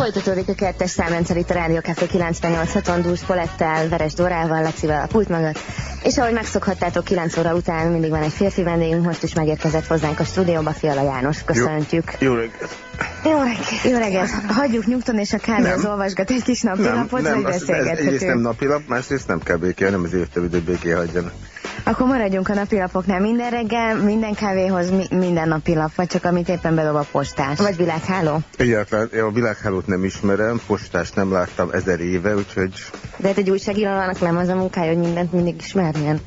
Folytatódik a kettes számrendszer itt a Rádió Café 98 on Dús Polettel, Veres Dorával, Lacival a pult mögött. És ahogy megszokhattátok, 9 óra után mindig van egy férfi vendégünk, most is megérkezett hozzánk a stúdióba, Fiala János. Köszöntjük. Jó, jó reggelt. Jó reggelt. Jó reggelt. Hagyjuk nyugton, és a kávéhoz olvasgat egy kis napilapot, vagy beszélgethetünk. Egyrészt nem napilap, másrészt nem kell béké, nem az évtevődő béké hagyjanak. Akkor maradjunk a napilapoknál. Minden reggel, minden kávéhoz mi, minden napilap, vagy csak amit éppen bedob a postás. Vagy világháló? Egyáltalán a világhálót nem ismerem, postást nem láttam ezer éve, úgyhogy... De hát egy újságírónak nem az a munkája, hogy mindent mindig ismerjen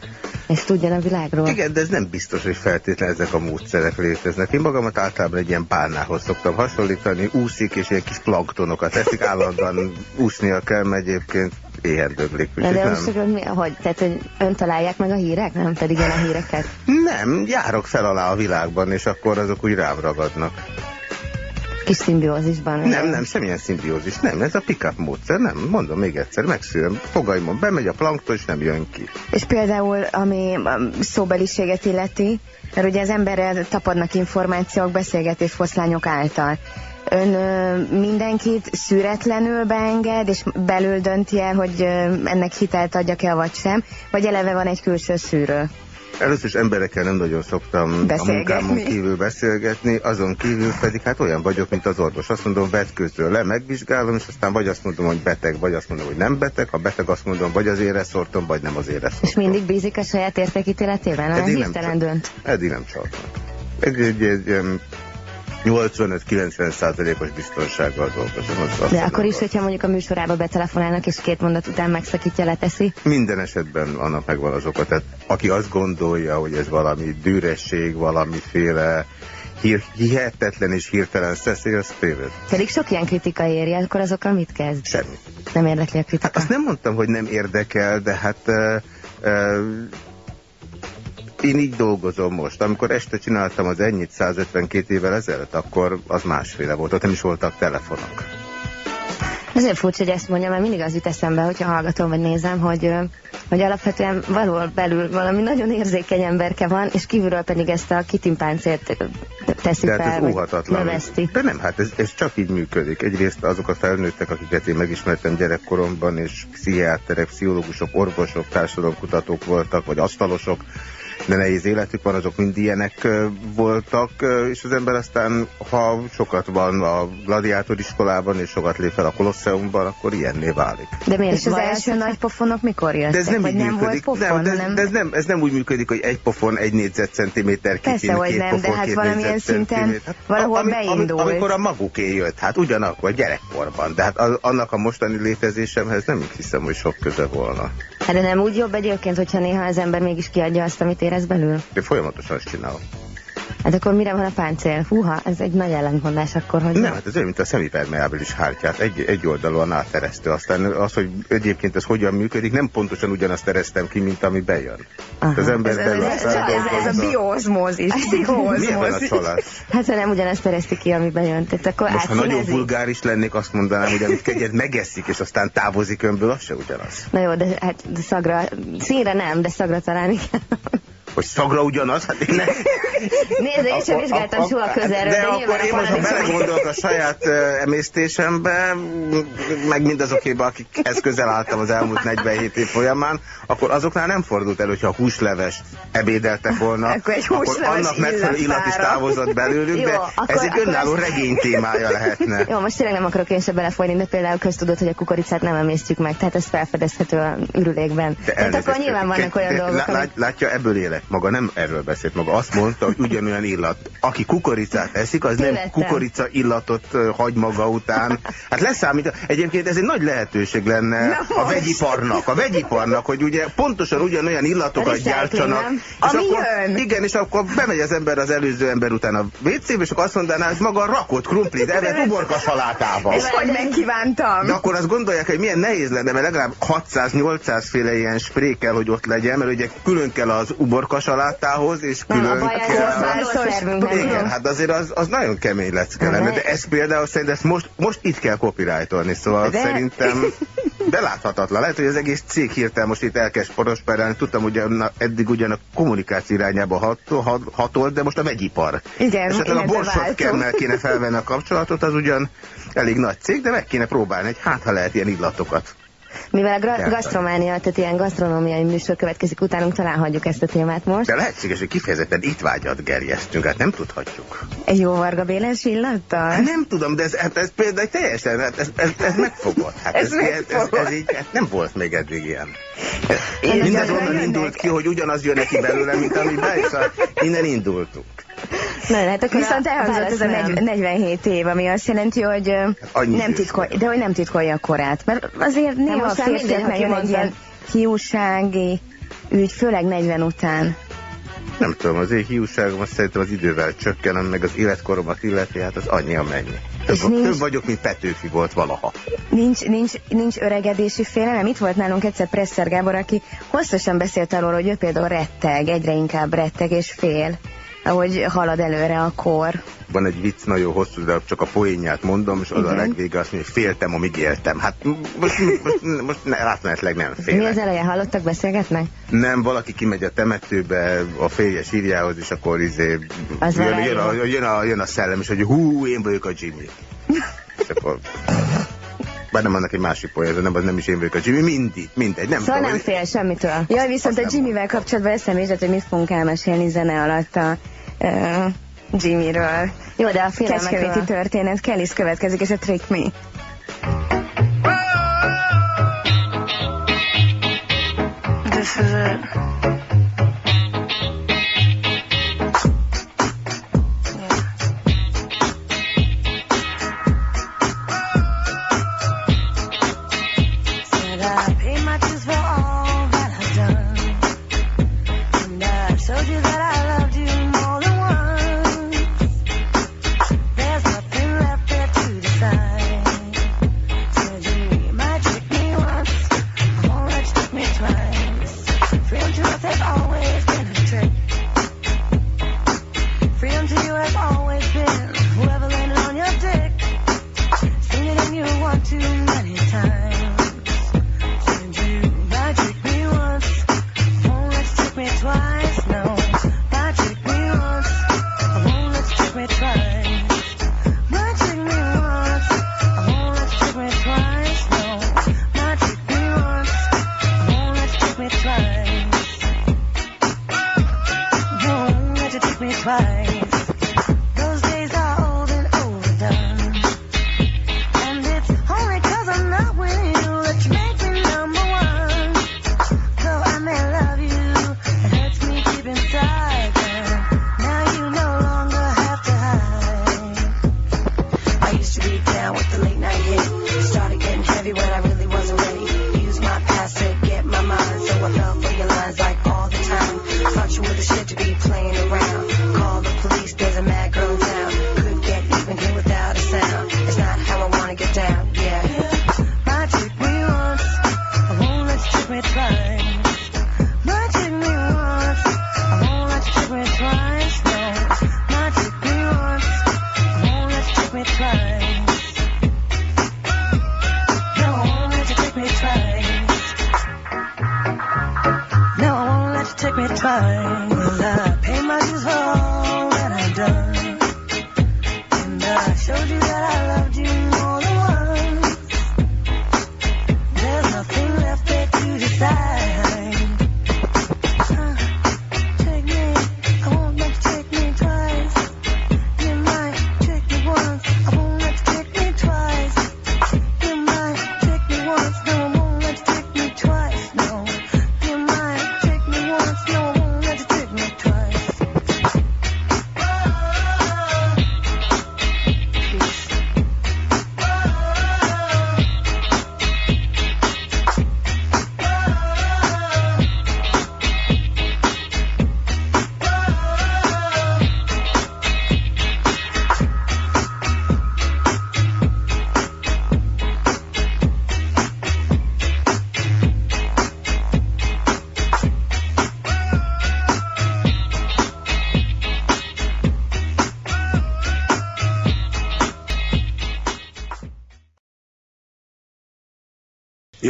és tudjon a világról. Igen, de ez nem biztos, hogy feltétlenül ezek a módszerek léteznek. Én magamat általában egy ilyen pálnához szoktam hasonlítani, úszik és ilyen kis planktonokat eszik, állandóan úsznia kell, mert egyébként éhen döglik. De, de most mi, hogy, tehát, hogy ön találják meg a hírek, nem pedig én a híreket? Nem, járok fel alá a világban, és akkor azok úgy rám ragadnak. Kis szimbiózisban. Nem, nem, semmilyen szimbiózis. Nem, ez a pick-up módszer, nem. Mondom még egyszer, megszűröm. Fogaimon bemegy a plankton, és nem jön ki. És például, ami szóbeliséget illeti, mert ugye az emberrel tapadnak információk beszélgetés foszlányok által. Ön mindenkit szüretlenül beenged, és belül dönti el, hogy ennek hitelt adjak-e, vagy sem, vagy eleve van egy külső szűrő? Először is emberekkel nem nagyon szoktam a munkámon kívül beszélgetni, azon kívül pedig hát olyan vagyok, mint az orvos. Azt mondom, vetközről le, megvizsgálom, és aztán vagy azt mondom, hogy beteg, vagy azt mondom, hogy nem beteg. Ha beteg, azt mondom, vagy az éreszortom, vagy nem az éreszortom. És mindig bízik a saját értékítéletében? Eddig nem, dönt? Eddig nem csaltam. Egy, egy, egy, egy 85-90 százalékos biztonsággal dolgozom. De akkor is, hogyha mondjuk a műsorába betelefonálnak, és két mondat után megszakítja, leteszi? Minden esetben annak megvan az oka. Tehát aki azt gondolja, hogy ez valami dűresség, valamiféle hír, hihetetlen és hirtelen szeszély, az téved. Pedig sok ilyen kritika éri, akkor azokkal mit kezd? Semmi. Nem érdekli a kritika? Hát azt nem mondtam, hogy nem érdekel, de hát... Uh, uh, én így dolgozom most. Amikor este csináltam az ennyit 152 évvel ezelőtt, akkor az másféle volt. Ott nem is voltak telefonok. Azért furcsa, hogy ezt mondjam, mert mindig az jut eszembe, hogyha hallgatom vagy nézem, hogy, hogy alapvetően valahol belül valami nagyon érzékeny emberke van, és kívülről pedig ezt a kitimpáncért teszi De hát fel, ez óhatatlan. De nem, hát ez, ez csak így működik. Egyrészt azok a felnőttek, akiket én megismertem gyerekkoromban, és pszichiáterek, pszichológusok, orvosok, társadalomkutatók voltak, vagy asztalosok, de nehéz életük van, azok mind ilyenek voltak, és az ember aztán, ha sokat van a gladiátor iskolában, és sokat lép fel a kolosseumban, akkor ilyenné válik. De miért? És az első nagy pofonok mikor jöttek? De ez nem Vagy nem működik. Volt pofon, nem, de, de ez, nem, ez nem úgy működik, hogy egy pofon egy négyzetcentiméter kifin, Persze, hogy két nem, pofon, de hát két valamilyen szinten hát, valahol ami, beindult. Ami, amikor a maguké jött, hát ugyanakkor, gyerekkorban, de hát az, annak a mostani létezésemhez nem hiszem, hogy sok köze volna. Hát de nem úgy jobb egyébként, hogyha néha az ember mégis kiadja azt, amit érez belül? De folyamatosan azt csinálom. Hát akkor mire van a páncél? Húha, ez egy nagy ellentmondás akkor, hogy... Nem, hát ez olyan, mint a szemipermeábilis hártyát, egy, egy oldalon áteresztő. Aztán az, hogy egyébként ez hogyan működik, nem pontosan ugyanazt eresztem ki, mint ami bejön. Aha. Az ember ez, ez, ez, ez, ez a bioozmózis. Csalás? Hát nem ugyanazt ereszti ki, ami bejön. Tehát akkor Most, ha nagyon vulgáris lennék, azt mondanám, hogy amit kegyed megeszik, és aztán távozik önből, az se ugyanaz. Na jó, de hát de szagra, színre nem, de szagra talán igen. Hogy szagra ugyanaz? Hát én ne... Nézd, én sem vizsgáltam soha közelről. De, de akkor én most, ha belegondolok a saját emésztésembe, meg mindazokéba, akikhez közel álltam az elmúlt 47 év folyamán, akkor azoknál nem fordult elő, hogyha húsleves ebédeltek volna, akkor, egy akkor annak megfelelő illat is távozott belőlük, Jó, de akkor, ez egy önálló ezt... regény témája lehetne. Jó, most tényleg nem akarok én se belefolyni, de például köztudott, hogy a kukoricát nem emésztjük meg, tehát ez felfedezhető a ürülékben. De tehát akkor nyilván vannak olyan dolgok, Látja, ebből élek maga nem erről beszélt maga. Azt mondta, hogy ugyanolyan illat. Aki kukoricát eszik, az Tévedtem. nem kukorica illatot hagy maga után. Hát leszámít. Egyébként ez egy nagy lehetőség lenne Na a vegyiparnak. A vegyiparnak, hogy ugye pontosan ugyanolyan illatokat gyártsanak. És Ami akkor, jön. Igen, és akkor bemegy az ember az előző ember után a WC-be, és akkor azt mondaná, hogy maga rakott krumplit, erre uborka salátával. És hogy megkívántam. De akkor azt gondolják, hogy milyen nehéz lenne, mert legalább 600-800 féle ilyen spré kell, hogy ott legyen, mert ugye külön kell az uborka salátához, és külön nem, a kell... Igen, hát azért az, az nagyon kemény lecke lenne, de ez például szerintem ezt most, most itt kell copyrightolni, szóval de... szerintem De láthatatlan. Lehet, hogy az egész cég hirtelen most itt elkezd porosperálni. Tudtam, hogy eddig ugyan a kommunikáció irányába hatol, hatolt, de most a vegyipar. Igen, És hát a borsot kéne felvenni a kapcsolatot, az ugyan elég nagy cég, de meg kéne próbálni, hogy hát ha lehet ilyen illatokat. Mivel a gasztrománia, tehát ilyen gasztronómiai műsor következik utánunk, talán hagyjuk ezt a témát most. De lehetséges, hogy kifejezetten itt vágyat gerjesztünk, hát nem tudhatjuk. Egy jó Varga Béles illattal? Hát nem tudom, de ez, hát ez például teljesen, hát ez, ez, ez megfogott. Hát ez, ez, megfogott. ez, ez, így, hát nem volt még eddig ilyen. Mindez onnan indult ki, hogy ugyanaz jön neki belőle, mint amiben, és innen indultunk. Na, hát akkor Viszont elhangzott ez a 47 év, ami azt jelenti, hogy hát nem titkol, de hogy nem titkolja a korát. Mert azért néha a férfiak megjön egy ilyen hiúsági ügy, főleg 40 után. Nem tudom, az én hiúságom azt szerintem az idővel csökken, meg az életkoromat illeti, hát az annyi amennyi. Több, nincs, több vagyok, mint Petőfi volt valaha. Nincs, nincs, nincs öregedési félelem. Itt volt nálunk egyszer Presser Gábor, aki hosszasan beszélt arról, hogy ő például retteg, egyre inkább retteg és fél ahogy halad előre a kor. Van egy vicc nagyon hosszú, de csak a poénját mondom, és az Igen. a legvége azt mondja, hogy féltem, amíg éltem. Hát most, most, most ne, átmenetleg nem félek. Mi az eleje? Hallottak, beszélgetnek? Nem, valaki kimegy a temetőbe a férje sírjához, és akkor izé, az jön, jön, a, jön, a, jön a szellem, és hogy hú, én vagyok a Jimmy. és akkor... Bár nem annak egy másik poén, nem, az nem is én vagyok a Jimmy, mindig, mindegy, nem Szóval tudom, nem fél semmitől. Jaj, viszont a Jimmyvel kapcsolatban eszembe hogy mit fogunk elmesélni zene alatt a uh, Jimmyről. Jó, de a Kecskeméti történet, Kelly's következik, és a Trick Me. This is it.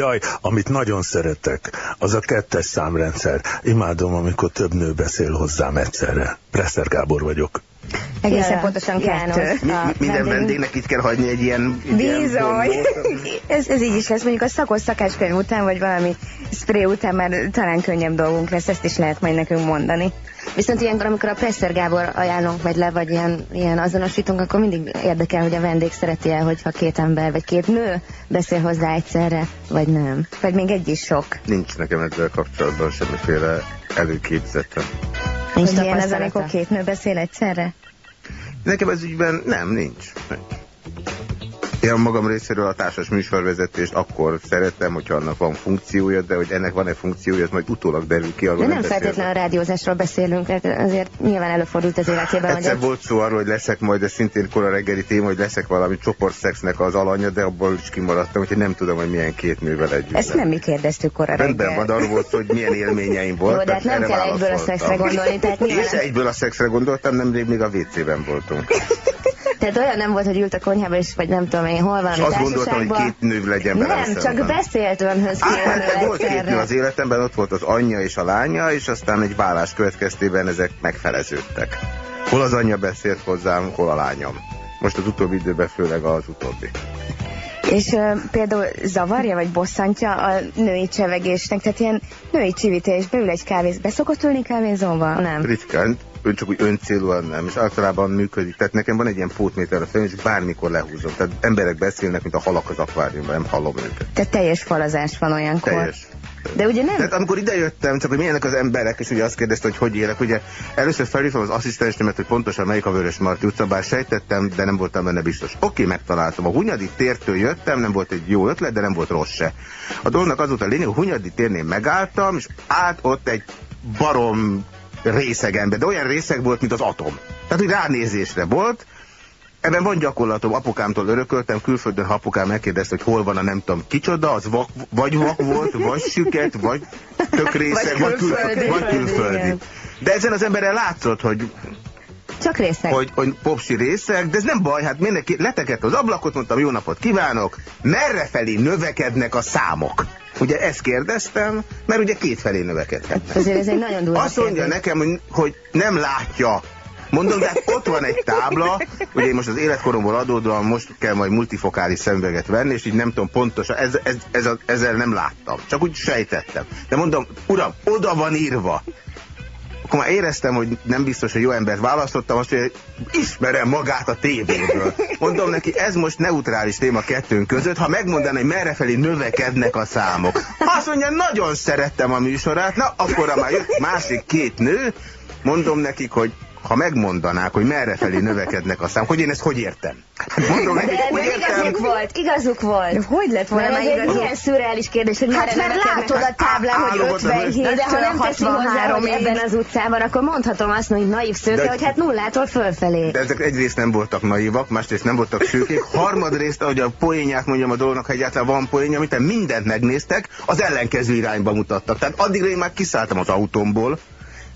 Jaj, amit nagyon szeretek, az a kettes számrendszer. Imádom, amikor több nő beszél hozzám egyszerre. Presser Gábor vagyok. Egészen Jelen, pontosan kettő. Mi, mi, minden vendégnek itt kell hagyni egy ilyen... Bizony. ez, ez így is lesz. Mondjuk a szakos szakácskönyv után, vagy valami spray után már talán könnyebb dolgunk lesz, ezt is lehet majd nekünk mondani. Viszont ilyenkor, amikor a Presser Gábor ajánlunk vagy le, vagy ilyen, ilyen azonosítunk, akkor mindig érdekel, hogy a vendég szereti el, hogyha két ember vagy két nő beszél hozzá egyszerre, vagy nem. Vagy még egy is sok. Nincs nekem ezzel kapcsolatban semmiféle előképzetem. Nincs ilyen az, amikor két nő beszél egyszerre? Nekem ez ügyben nem, nincs. nincs. Én magam részéről a társas műsorvezetést akkor szeretem, hogyha annak van funkciója, de hogy ennek van-e funkciója, az majd utólag derül ki. De nem, nem feltétlenül a rádiózásról beszélünk, azért nyilván előfordult az életében. Egyszer hogy volt szó arról, hogy leszek majd, ez szintén kora reggeli téma, hogy leszek valami csoportszexnek az alanya, de abból is kimaradtam, úgyhogy nem tudom, hogy milyen két nővel együtt. Ezt nem mi kérdeztük kora reggel. Rendben van, arról volt, hogy milyen élményeim voltak. Jó, de hát nem kell egyből a szexre gondolni. Tehát És egyből a szexre gondoltam, nemrég még a WC-ben voltunk. Tehát olyan nem volt, hogy ült a konyhában, és vagy nem tudom én, hol van. azt gondoltam, hogy két nő legyen bele. Nem, csak beszélt önhöz hát, hát, volt két nő az életemben, ott volt az anyja és a lánya, és aztán egy vállás következtében ezek megfeleződtek. Hol az anyja beszélt hozzám, hol a lányom. Most az utóbbi időben főleg az utóbbi. És uh, például zavarja, vagy bosszantja a női csevegésnek? Tehát ilyen női csivítés, beül egy kávéz, beszokott ülni kávézóval? Nem. Ritkán, ön csak úgy öncélúan nem, és általában működik. Tehát nekem van egy ilyen pótméter a fején, és bármikor lehúzom. Tehát emberek beszélnek, mint a halak az akváriumban, nem hallom őket. Tehát teljes falazás van olyankor. Teljes. De ugye nem? Tehát amikor idejöttem, csak hogy milyenek az emberek, és ugye azt kérdezte, hogy hogy élek, ugye először felhívtam az asszisztensnemet, hogy pontosan melyik a Vörös Marti utca, bár sejtettem, de nem voltam benne biztos. Oké, megtaláltam. A Hunyadi tértől jöttem, nem volt egy jó ötlet, de nem volt rossz se. A dolognak az volt a lényeg, a Hunyadi térnél megálltam, és át ott egy barom részegembe, de olyan részeg volt, mint az atom. Tehát, hogy ránézésre volt, Ebben van gyakorlatom, apukámtól örököltem, külföldön, ha apukám megkérdezte, hogy hol van a nem tudom kicsoda, az vak, vagy vak volt, vagy süket, vagy tök részeg, vagy, külföldi. Vagy külföldi. De ezen az emberen látszott, hogy csak részeg. Hogy, hogy popsi részeg, de ez nem baj, hát mindenki letekett az ablakot, mondtam, jó napot kívánok, merre felé növekednek a számok? Ugye ezt kérdeztem, mert ugye két felé növekedhetnek. Azért ez egy nagyon durva Azt mondja kérdés. nekem, hogy, hogy nem látja Mondom, de hát ott van egy tábla, ugye én most az életkoromból adódóan most kell majd multifokális szemüveget venni, és így nem tudom pontosan, ez, ez, ez ezzel nem láttam. Csak úgy sejtettem. De mondom, uram, oda van írva, akkor már éreztem, hogy nem biztos, hogy jó embert választottam, azt hogy ismerem magát a tévéből. Mondom neki, ez most neutrális téma kettőnk között, ha megmondaná, hogy merre felé növekednek a számok. Azt mondja, nagyon szerettem a műsorát, na akkor már jött másik két nő, mondom nekik, hogy ha megmondanák, hogy merre felé növekednek a szám, hogy én ezt hogy értem? Hát mondom, de, de, de igazuk volt, igazuk volt. De hogy lett volna már igazuk? Milyen szürreális kérdés, hogy hát merre mert látod a táblán, hogy 57, de ha nem teszi hozzá, hogy ebben az utcában, akkor mondhatom azt, hogy naív szőke, hogy hát nullától fölfelé. De ezek egyrészt nem voltak naívak, másrészt nem voltak szőkék, harmadrészt, ahogy a poénját mondjam a dolognak, ha egyáltalán van poénja, amit mindent megnéztek, az ellenkező irányba mutattak. Tehát addigra én már kiszálltam az autómból,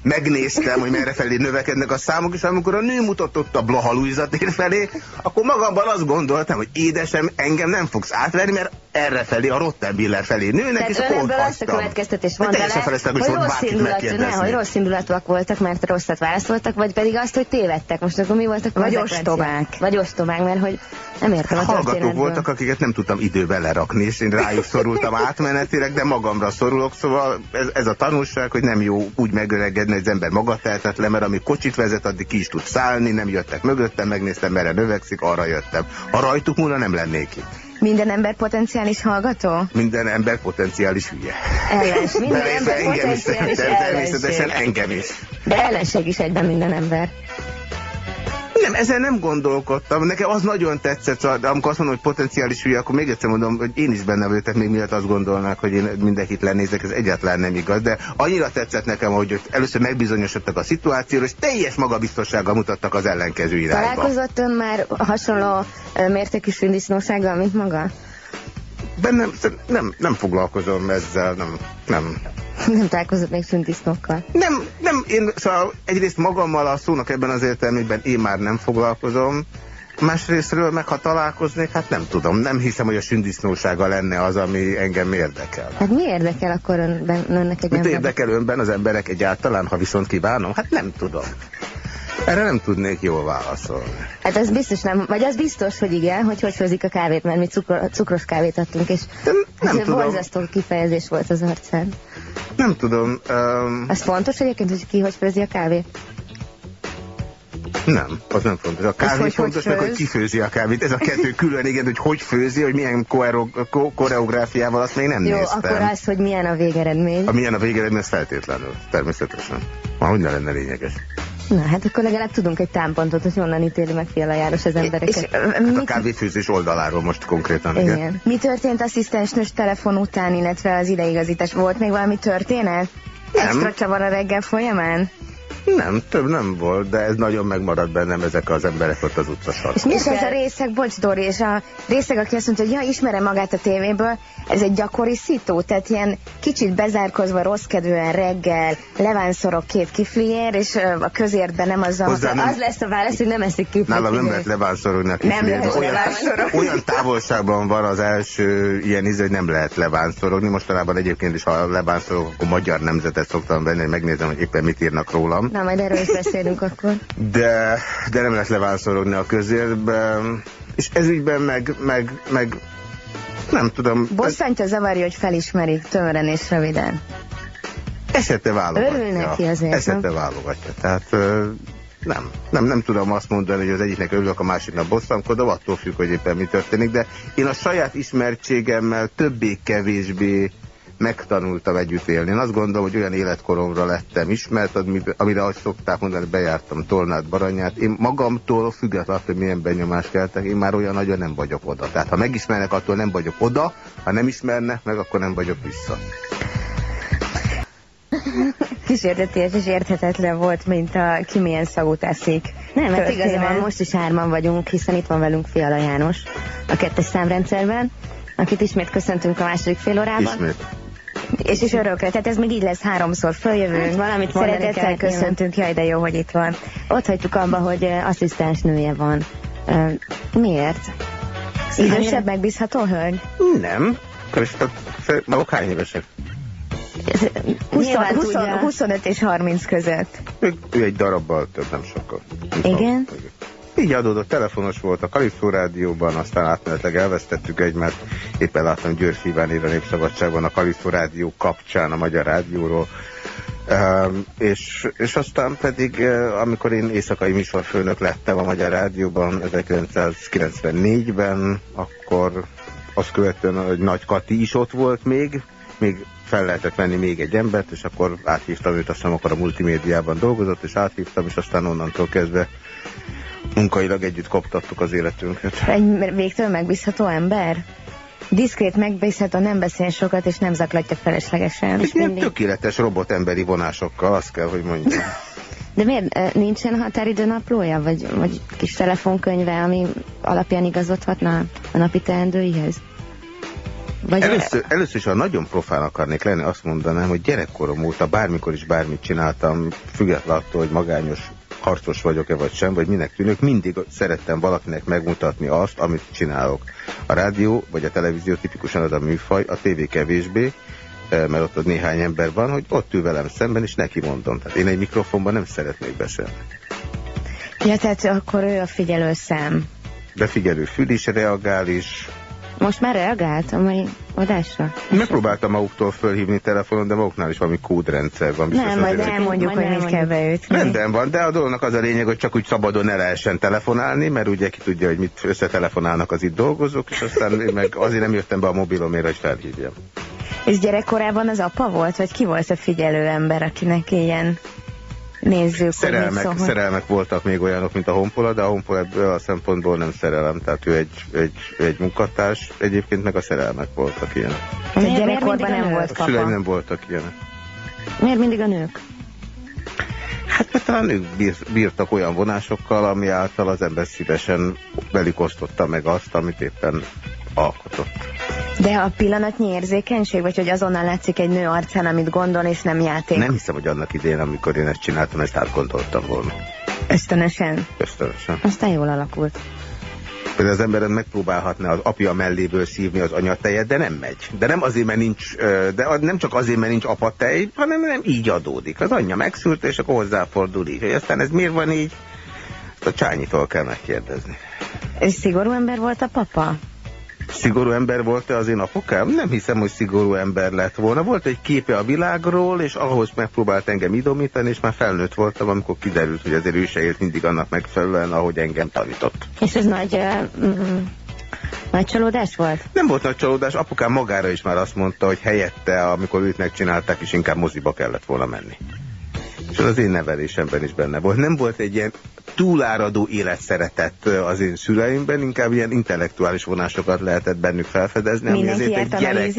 megnéztem, hogy merre felé növekednek a számok, és amikor a nő mutatott a Blaha Luisa tér felé, akkor magamban azt gondoltam, hogy édesem, engem nem fogsz átverni, mert erre felé, a Rottenbiller felé nőnek, Tehát és akkor azt a következtetés van vele, hogy, hogy rossz, indulatú, ne, hogy rossz indulatúak voltak, mert rosszat válaszoltak, vagy pedig azt, hogy tévedtek. Most akkor mi voltak Vagy ostobák. Vagy ostobák, mert hogy nem értem a Hallgatók voltak, akiket nem tudtam időbe lerakni, és én rájuk szorultam átmenetileg, de magamra szorulok, szóval ez, ez a tanulság, hogy nem jó úgy megöregedni, hogy az ember maga le, mert ami kocsit vezet, addig ki is tud szállni, nem jöttek mögöttem, megnéztem, merre növekszik, arra jöttem. Ha rajtuk múlna nem lennék itt. Minden ember potenciális hallgató? Minden ember potenciális hülye. Ellens, minden ember potenciális Természetesen engem is. De ellenség is egyben minden ember. Nem, ezen nem gondolkodtam. Nekem az nagyon tetszett, szóval, de amikor azt mondom, hogy potenciális hülye, akkor még egyszer mondom, hogy én is benne vagyok, még miatt azt gondolnák, hogy én mindenkit lenézek, ez egyáltalán nem igaz. De annyira tetszett nekem, hogy először megbizonyosodtak a szituációról, és teljes magabiztossággal mutattak az ellenkező irányba. Találkozott ön már hasonló mértékű sündisznósággal, mint maga? Bennem nem, nem foglalkozom ezzel, nem, nem. Nem találkozott még szüntdisznókkal? Nem, nem, én szóval egyrészt magammal a szónak ebben az értelmében én már nem foglalkozom, Másrésztről meg ha találkoznék, hát nem tudom, nem hiszem, hogy a sündisznósága lenne az, ami engem érdekel. Hát mi érdekel akkor önben, önnek egy Mit ember? érdekel önben az emberek egyáltalán, ha viszont kívánom? Hát nem tudom. Erre nem tudnék jól válaszolni. Hát az biztos nem, vagy az biztos, hogy igen, hogy hogy főzik a kávét, mert mi cukor, cukros kávét adtunk, és De nem ez tudom. borzasztó kifejezés volt az arcán. Nem tudom. Um, Az fontos egyébként, hogy ki hogy főzi a kávét? nem, az nem fontos. A kávé hogy fontos, hogy meg hogy főz? ki főzi a kávét. Ez a kettő külön, igen, hogy hogy főzi, hogy milyen koreográfiával, azt még nem Jó, néztem. akkor az, hogy milyen a végeredmény. A milyen a végeredmény, ez feltétlenül, természetesen. Már hogy ne lenne lényeges. Na, hát akkor legalább tudunk egy támpontot, hogy honnan ítéli meg Fiala János az embereket. És, hát a kávéfőzés oldaláról most konkrétan, igen. Igen. Mi történt asszisztensnős telefon után, illetve az ideigazítás? Volt még valami történet? Nem. Extra csavar a reggel folyamán? Nem, több nem volt, de ez nagyon megmaradt bennem ezek az emberek ott az utcasarkon. És mi ez a részeg, bocs Dori, és a részeg, aki azt mondta, hogy ja, ismerem magát a tévéből, ez egy gyakori szitó, tehát ilyen kicsit bezárkozva, rosszkedvűen reggel, levánszorok két kifliér, és a közértben nem azzal, Hozzá hogy nem- az lesz a válasz, hogy nem eszik kiflit. Nálam nem lehet levánszorogni a Nem kiflét. lehet olyan, olyan távolságban van az első ilyen íz, hogy nem lehet levánszorogni. Mostanában egyébként is, ha levánszorog, akkor magyar nemzetet szoktam venni, hogy megnézem, hogy éppen mit írnak rólam. Na, majd erről is beszélünk akkor. De, de nem lehet levánszorogni a közérben. És ez ügyben meg, meg, meg nem tudom, Bosszantja zavarja, hogy felismerik tömören és röviden. esete válogatja. Örül neki azért, Esete nem? válogatja. Tehát nem, nem, nem tudom azt mondani, hogy az egyiknek örülök, a másiknak bosszankodom, attól függ, hogy éppen mi történik, de én a saját ismertségemmel többé-kevésbé megtanultam együtt élni. Én azt gondolom, hogy olyan életkoromra lettem ismert, ami- amire azt szokták mondani, bejártam Tolnát, Baranyát. Én magamtól függetlenül, hogy milyen benyomást keltek, én már olyan nagyon nem vagyok oda. Tehát ha megismernek, attól nem vagyok oda, ha nem ismernek meg, akkor nem vagyok vissza. Kísérteties és érthetetlen volt, mint a ki milyen szagút eszik. Nem, hát van, most is hárman vagyunk, hiszen itt van velünk Fiala János a kettes számrendszerben, akit ismét köszöntünk a második fél órában. Ismét. És is örökre, tehát ez még így lesz háromszor följövünk. Hát valamit Szeretettel köszöntünk, jaj de jó, hogy itt van. Ott hagytuk abba, hogy asszisztens nője van. Miért? Idősebb, megbízható hölgy? Nem. És maguk hány évesek? 20, Nyilván 20, tudja. 25 és 30 között. Ő, ő egy darabbal több, nem sokkal. Igen? Így adódott, telefonos volt a Kalipszó rádióban, aztán átmenetileg elvesztettük egymást. Éppen láttam Iván ír a Népszabadságban a Kalipszó rádió kapcsán, a Magyar Rádióról. Um, és, és aztán pedig, uh, amikor én éjszakai műsorfőnök lettem a Magyar Rádióban 1994-ben, akkor azt követően, hogy Nagy Kati is ott volt még, még fel lehetett venni még egy embert, és akkor áthívtam őt, azt akkor a multimédiában dolgozott, és áthívtam, és aztán onnantól kezdve munkailag együtt koptattuk az életünket. Egy végtől megbízható ember? Diszkrét, megbízható, nem beszél sokat, és nem zaklatja feleslegesen. És ilyen tökéletes robotemberi vonásokkal, azt kell, hogy mondjam. De miért? Nincsen határidő naplója? Vagy, vagy kis telefonkönyve, ami alapján igazodhatna a napi teendőihez? Vagy Először, először is, ha nagyon profán akarnék lenni, azt mondanám, hogy gyerekkorom óta bármikor is bármit csináltam, függetlenül attól, hogy magányos harcos vagyok-e vagy sem, vagy minek tűnök, mindig szerettem valakinek megmutatni azt, amit csinálok. A rádió vagy a televízió tipikusan az a műfaj, a tévé kevésbé, eh, mert ott, ott néhány ember van, hogy ott ül velem szemben, és neki mondom. Tehát én egy mikrofonban nem szeretnék beszélni. Ja, tehát akkor ő a figyelő szem. Befigyelő fül is, reagál is. Most már reagált a mai adásra? Megpróbáltam maguktól fölhívni telefonon, de maguknál is valami kódrendszer van. Biztos Nem, majd elmondjuk, hogy mit kell beütni. Rendben van, de a dolognak az a lényeg, hogy csak úgy szabadon ne lehessen telefonálni, mert ugye ki tudja, hogy mit összetelefonálnak az itt dolgozók, és aztán én meg azért nem jöttem be a mobilomért, hogy felhívjam. És gyerekkorában az apa volt, vagy ki volt a figyelő ember, akinek ilyen nézzük, hogy Szerelmek, szól. szerelmek voltak még olyanok, mint a Honpola, de a Honpola ebből a szempontból nem szerelem, tehát ő egy, egy, egy munkatárs, egyébként meg a szerelmek voltak ilyenek. Miért gyerekkorban mindig a nem nők? volt A szüleim papa. nem voltak ilyenek. Miért mindig a nők? Hát mert talán ők bír- bírtak olyan vonásokkal, ami által az ember szívesen velük osztotta meg azt, amit éppen alkotott. De a pillanatnyi érzékenység, vagy hogy azonnal látszik egy nő arcán, amit gondol, és nem játék. Nem hiszem, hogy annak idején, amikor én ezt csináltam, ezt átgondoltam volna. Ösztönösen. Ösztönösen. Aztán jól alakult. Például az ember megpróbálhatna az apja melléből szívni az anyatejet, de nem megy. De nem azért, mert nincs, de nem csak azért, mert nincs apatej, hanem nem így adódik. Az anyja megszült, és akkor hozzáfordul így. Hogy aztán ez miért van így? A Csányitól kell megkérdezni. És szigorú ember volt a papa? Szigorú ember volt-e az én apukám? Nem hiszem, hogy szigorú ember lett volna. Volt egy képe a világról, és ahhoz megpróbált engem idomítani, és már felnőtt voltam, amikor kiderült, hogy azért ő se élt mindig annak megfelelően, ahogy engem tanított. És ez nagy... Uh, mm, nagy csalódás volt? Nem volt nagy csalódás, apukám magára is már azt mondta, hogy helyette, amikor őt megcsinálták, is inkább moziba kellett volna menni. És az én nevelésemben is benne volt. Nem volt egy ilyen túláradó életszeretet az én szüleimben, inkább ilyen intellektuális vonásokat lehetett bennük felfedezni. Mindenki ami járt gyerek...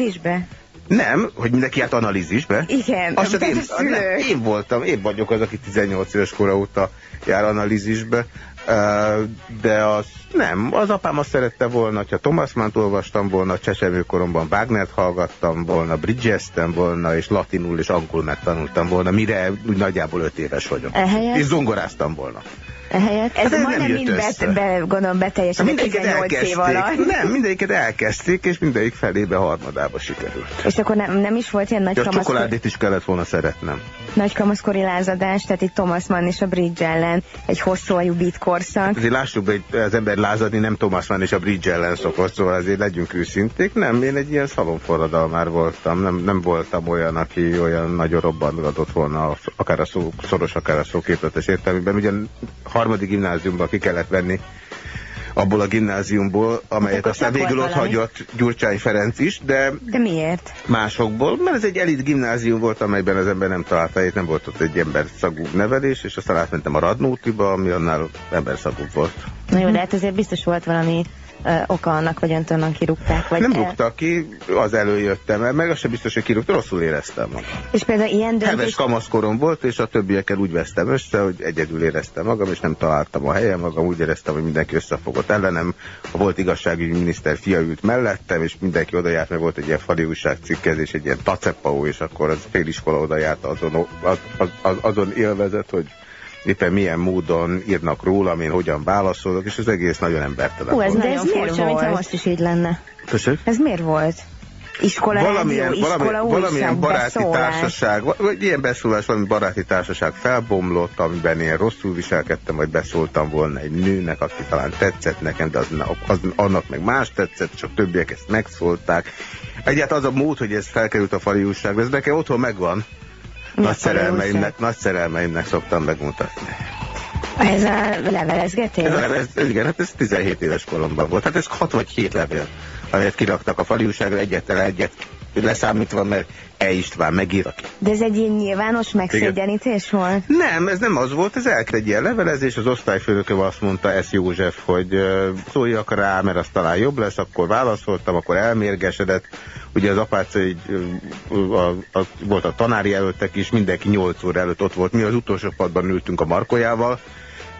Nem, hogy mindenki járt analízisbe. Igen, Azt csak én, nem, én voltam, én vagyok az, aki 18 éves kora óta jár analízisbe, de az nem, az apám azt szerette volna, ha Thomas Mann olvastam volna, csecsemőkoromban Wagnert hallgattam volna, Bridgestem volna, és latinul és angolul megtanultam volna, mire úgy nagyjából öt éves vagyok. Ehelyett? És zongoráztam volna. Ehelyett? Ez hát majdnem mind be, be, gondolom beteljesedett 18 év alatt. Nem, mindegyiket elkezdték, és mindegyik felébe harmadába sikerült. És akkor nem, nem is volt ilyen nagy ja, kamaszkor... csokoládét is kellett volna szeretnem. Nagy kamaszkori lázadás, tehát itt Thomas Mann és a Bridge ellen egy hosszú ajú beat korszak. Hát azért lássuk be, az ember lázadni nem Thomas Mann és a Bridge ellen szokott, szóval azért legyünk őszinték. Nem, én egy ilyen szalonforradalmár voltam, nem, nem voltam olyan, aki olyan nagyon robbantgatott volna, akár a szó, szoros, akár a szóképletes értelmében. Ugyan harmadik gimnáziumban ki kellett venni abból a gimnáziumból, amelyet hát aztán végül ott hagyott Gyurcsány Ferenc is, de... De miért? Másokból, mert ez egy elit gimnázium volt, amelyben az ember nem találta, itt nem volt ott egy ember szagú nevelés, és aztán átmentem a Radnótiba, ami annál ember szagú volt. Na jó, de hát azért biztos volt valami oka annak, hogy öntönön kirúgták? Vagy nem rúgtak ki, az előjöttem, mert meg az sem biztos, hogy kirúgtak, rosszul éreztem magam. És például ilyen döntés... Heves kamaszkorom volt, és a többiekkel úgy vesztem össze, hogy egyedül éreztem magam, és nem találtam a helyem magam, úgy éreztem, hogy mindenki összefogott ellenem. A volt igazságügyi miniszter fia ült mellettem, és mindenki oda járt, mert volt egy ilyen fali újságcikkezés, egy ilyen tacepau, és akkor az féliskola oda járt azon, az, az, az, azon élvezett, hogy éppen milyen módon írnak róla, én hogyan válaszolok, és az egész nagyon embertelen. Hú, ez de ez miért volt? Mintha most is így lenne. Köszönöm? Ez miért volt? Iskola valamilyen, rádió, iskola valami, valamilyen baráti beszólás. társaság, vagy ilyen beszólás, valami baráti társaság felbomlott, amiben én rosszul viselkedtem, vagy beszóltam volna egy nőnek, aki talán tetszett nekem, de az, az, annak meg más tetszett, csak többiek ezt megszólták. Egyáltalán az a mód, hogy ez felkerült a fali újságba, ez nekem otthon megvan, nagy szerelmeimnek, nagy szerelmeimnek szoktam megmutatni. Ez a levelezgetés? Ez a levelez, igen, hát ez 17 éves koromban volt. Hát ez 6 vagy 7 levél, amelyet kiraktak a faliúságra egyetlen egyet leszámítva, mert E. István megír. De ez egy ilyen nyilvános megszégyenítés volt? Nem, ez nem az volt, ez elkezdett egy ilyen levelezés, az osztályfőnöke azt mondta, ez József, hogy szóljak rá, mert az talán jobb lesz, akkor válaszoltam, akkor elmérgesedett, Ugye az apáca egy, a, a, volt a tanári előttek is, mindenki 8 óra előtt ott volt. Mi az utolsó padban ültünk a Markolyával,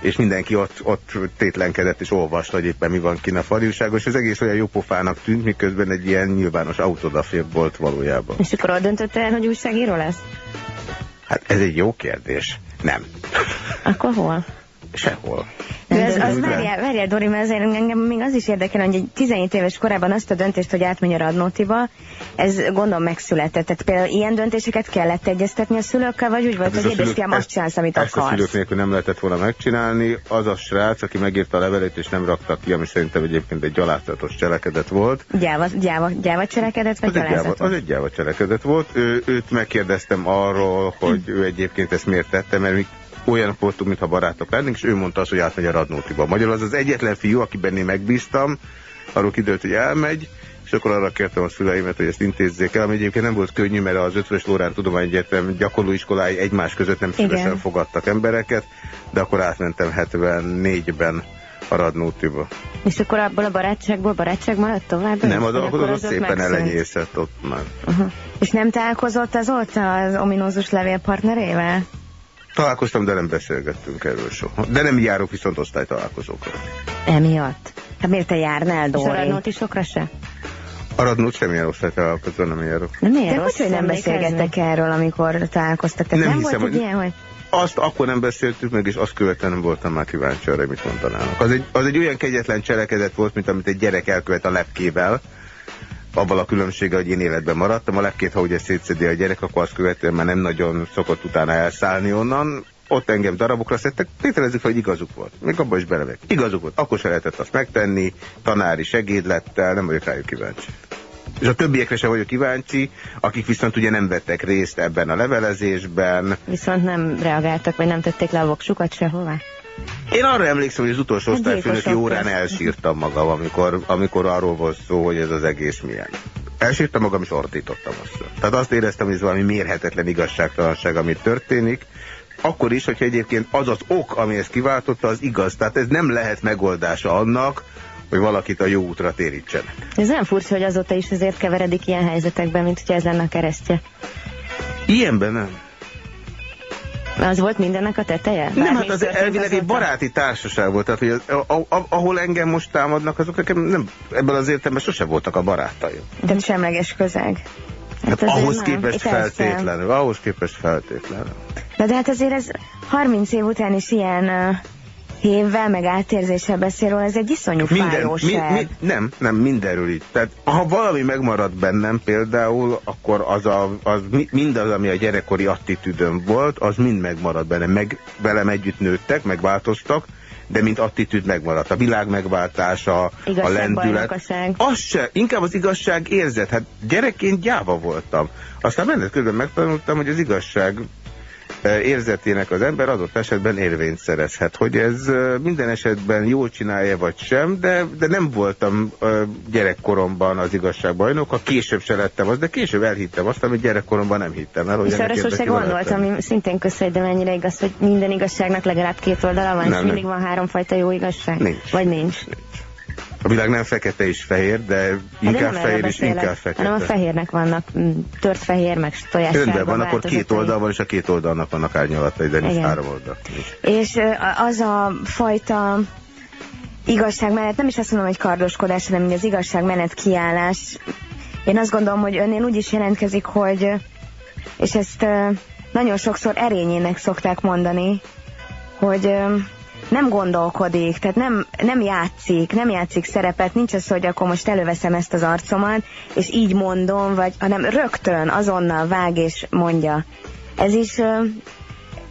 és mindenki ott, ott tétlenkedett és olvasta, hogy éppen mi van kint a faliúságos. Az egész olyan jópofának tűnt, miközben egy ilyen nyilvános autodafér volt valójában. És akkor döntötte el, hogy újságíró lesz? Hát ez egy jó kérdés. Nem. Akkor hol? Sehol. De ez, az várjál, várjál, Dori, mert azért engem még az is érdekel, hogy egy 17 éves korában azt a döntést, hogy átmenj a Radnótiba, ez gondolom megszületett. Tehát például ilyen döntéseket kellett egyeztetni a szülőkkel, vagy úgy volt, hát hogy édesfiam azt csinálsz, amit ezt akarsz? Ezt a szülők nélkül nem lehetett volna megcsinálni. Az a srác, aki megírta a levelét és nem rakta ki, ami szerintem egyébként egy gyalázatos cselekedet volt. Gyáva, gyáva, gyáva cselekedet, vagy az gyalázatos? Egy gyáva, az egy gyáva cselekedet volt. Ő, őt megkérdeztem arról, hogy ő egyébként ezt miért tette, mert mi olyanok voltunk, mintha barátok lennénk, és ő mondta azt, hogy átmegy a Radnótiba. Magyarul az az egyetlen fiú, akiben én megbíztam, arról kiderült, hogy elmegy, és akkor arra kértem a szüleimet, hogy ezt intézzék el, ami egyébként nem volt könnyű, mert az Ötvös Lórán Tudományegyetem gyakorlóiskolái egymás között nem szívesen Igen. fogadtak embereket, de akkor átmentem 74-ben a Radnótiba. És akkor abból a barátságból barátság maradt tovább? Nem, az, akkor az szépen elenyészett ott már. Uh -huh. És nem találkozott azóta az ominózus levélpartnerével? Találkoztam, de nem beszélgettünk erről soha. De nem járok viszont osztálytalálkozókra. Emiatt? Hát miért te járnál, Dóri? És a Radnótisokra se? A Radnót semmilyen osztálytalálkozóra nem járok. De miért? De hogy, hogy nem beszélgettek erről, amikor találkoztak? Tehát nem, nem hiszem, volt hogy... ilyen, hogy... azt akkor nem beszéltük meg, és azt követően nem voltam már kíváncsi arra, mit mondanának. Az egy, az egy olyan kegyetlen cselekedet volt, mint amit egy gyerek elkövet a lepkével, abban a különbsége, hogy én életben maradtam. A lepkét, ha ugye szétszedi a gyerek, akkor azt követően már nem nagyon szokott utána elszállni onnan. Ott engem darabokra szedtek, tételezzük hogy igazuk volt. Még abban is belevek. Igazuk volt. Akkor se lehetett azt megtenni, tanári segédlettel, nem vagyok rájuk kíváncsi. És a többiekre sem vagyok kíváncsi, akik viszont ugye nem vettek részt ebben a levelezésben. Viszont nem reagáltak, vagy nem tették le a voksukat sehová? Én arra emlékszem, hogy az utolsó osztályfőnöki órán elsírtam magam, amikor, amikor arról volt szó, hogy ez az egész milyen. Elsírtam magam, és ordítottam azt. Tehát azt éreztem, hogy ez valami mérhetetlen igazságtalanság, ami történik. Akkor is, hogyha egyébként az az ok, ami ezt kiváltotta, az igaz. Tehát ez nem lehet megoldása annak, hogy valakit a jó útra térítsenek. Ez nem furcsa, hogy azóta is azért keveredik ilyen helyzetekben, mint hogyha ez lenne a keresztje. Ilyenben nem. Az volt mindennek a teteje? Nem, Bármi hát az elvileg egy baráti társaság volt, tehát hogy a, a, ahol engem most támadnak, azok nekem nem, ebben az értelemben sose voltak a barátaim. Tehát semleges közeg. Hát azért ahhoz nem. képest Persze. feltétlenül, ahhoz képest feltétlenül. Na de hát azért ez 30 év után is ilyen hévvel, meg átérzéssel beszél róla, ez egy iszonyú Minden, mi, fájóság. mi, nem, nem, mindenről így. Tehát ha valami megmarad bennem például, akkor az, a, az mi- mindaz, ami a gyerekkori attitűdöm volt, az mind megmarad bennem. Meg velem együtt nőttek, megváltoztak, de mint attitűd megmaradt. A világ megváltása, a lendület. Igazságbajnokaság. Az se, inkább az igazság érzet. Hát gyerekként gyáva voltam. Aztán menet közben megtanultam, hogy az igazság érzetének az ember adott esetben érvényt szerezhet. Hogy ez minden esetben jól csinálja vagy sem, de, de nem voltam gyerekkoromban az igazságbajnok, a később se lettem az, de később elhittem azt, amit gyerekkoromban nem hittem el. Hogy gondoltam, lettem. ami szintén köszönj, de mennyire igaz, hogy minden igazságnak legalább két oldala van, Nem, és nem. mindig van háromfajta jó igazság? Nincs. Vagy nincs? A világ nem fekete és fehér, de Hát inkább de fehér és inkább fekete. hanem a fehérnek vannak mm, tört fehér, meg tojás Rendben van, akkor két oldal van, és a két oldalnak vannak árnyalatai, de nincs három oldal. És az a fajta igazság mellett, nem is azt mondom, hogy kardoskodás, hanem az igazság mellett kiállás. Én azt gondolom, hogy önnél úgy is jelentkezik, hogy, és ezt nagyon sokszor erényének szokták mondani, hogy nem gondolkodik, tehát nem, nem játszik, nem játszik szerepet, nincs az, hogy akkor most előveszem ezt az arcomat, és így mondom, vagy, hanem rögtön, azonnal vág és mondja. Ez is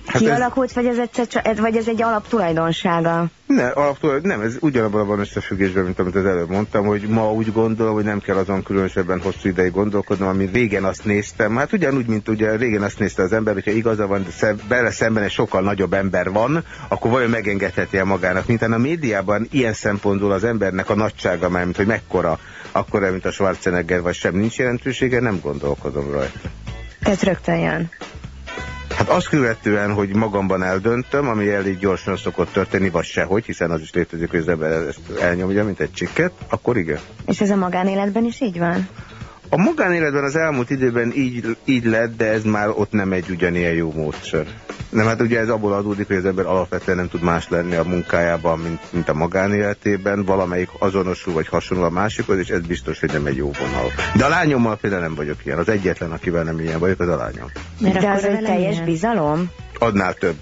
Hát ez- kialakult, vagy ez, egyszer, csak- vagy ez egy alaptulajdonsága? Ne, alaptól, nem, ez ugyanabban van összefüggésben, mint amit az előbb mondtam, hogy ma úgy gondolom, hogy nem kell azon különösebben hosszú ideig gondolkodnom, ami régen azt néztem. Hát ugyanúgy, mint ugye régen azt nézte az ember, hogyha igaza van, de szem, bele szemben egy sokkal nagyobb ember van, akkor vajon megengedheti -e magának. Mint a médiában ilyen szempontból az embernek a nagysága, mert mint hogy mekkora, akkora, mint a Schwarzenegger, vagy sem nincs jelentősége, nem gondolkodom rajta. Tehát rögtön jön. Hát azt követően, hogy magamban eldöntöm, ami elég gyorsan szokott történni, vagy sehogy, hiszen az is létezik, hogy az ember ezt elnyomja, mint egy csikket, akkor igen. És ez a magánéletben is így van? A magánéletben az elmúlt időben így, így lett, de ez már ott nem egy ugyanilyen jó módszer. Nem, hát ugye ez abból adódik, hogy az ember alapvetően nem tud más lenni a munkájában, mint, mint a magánéletében, valamelyik azonosul vagy hasonló a másikhoz, és ez biztos, hogy nem egy jó vonal. De a lányommal például nem vagyok ilyen. Az egyetlen, akivel nem ilyen vagyok, az a lányom. Mert De az egy teljes bizalom? Adnál több.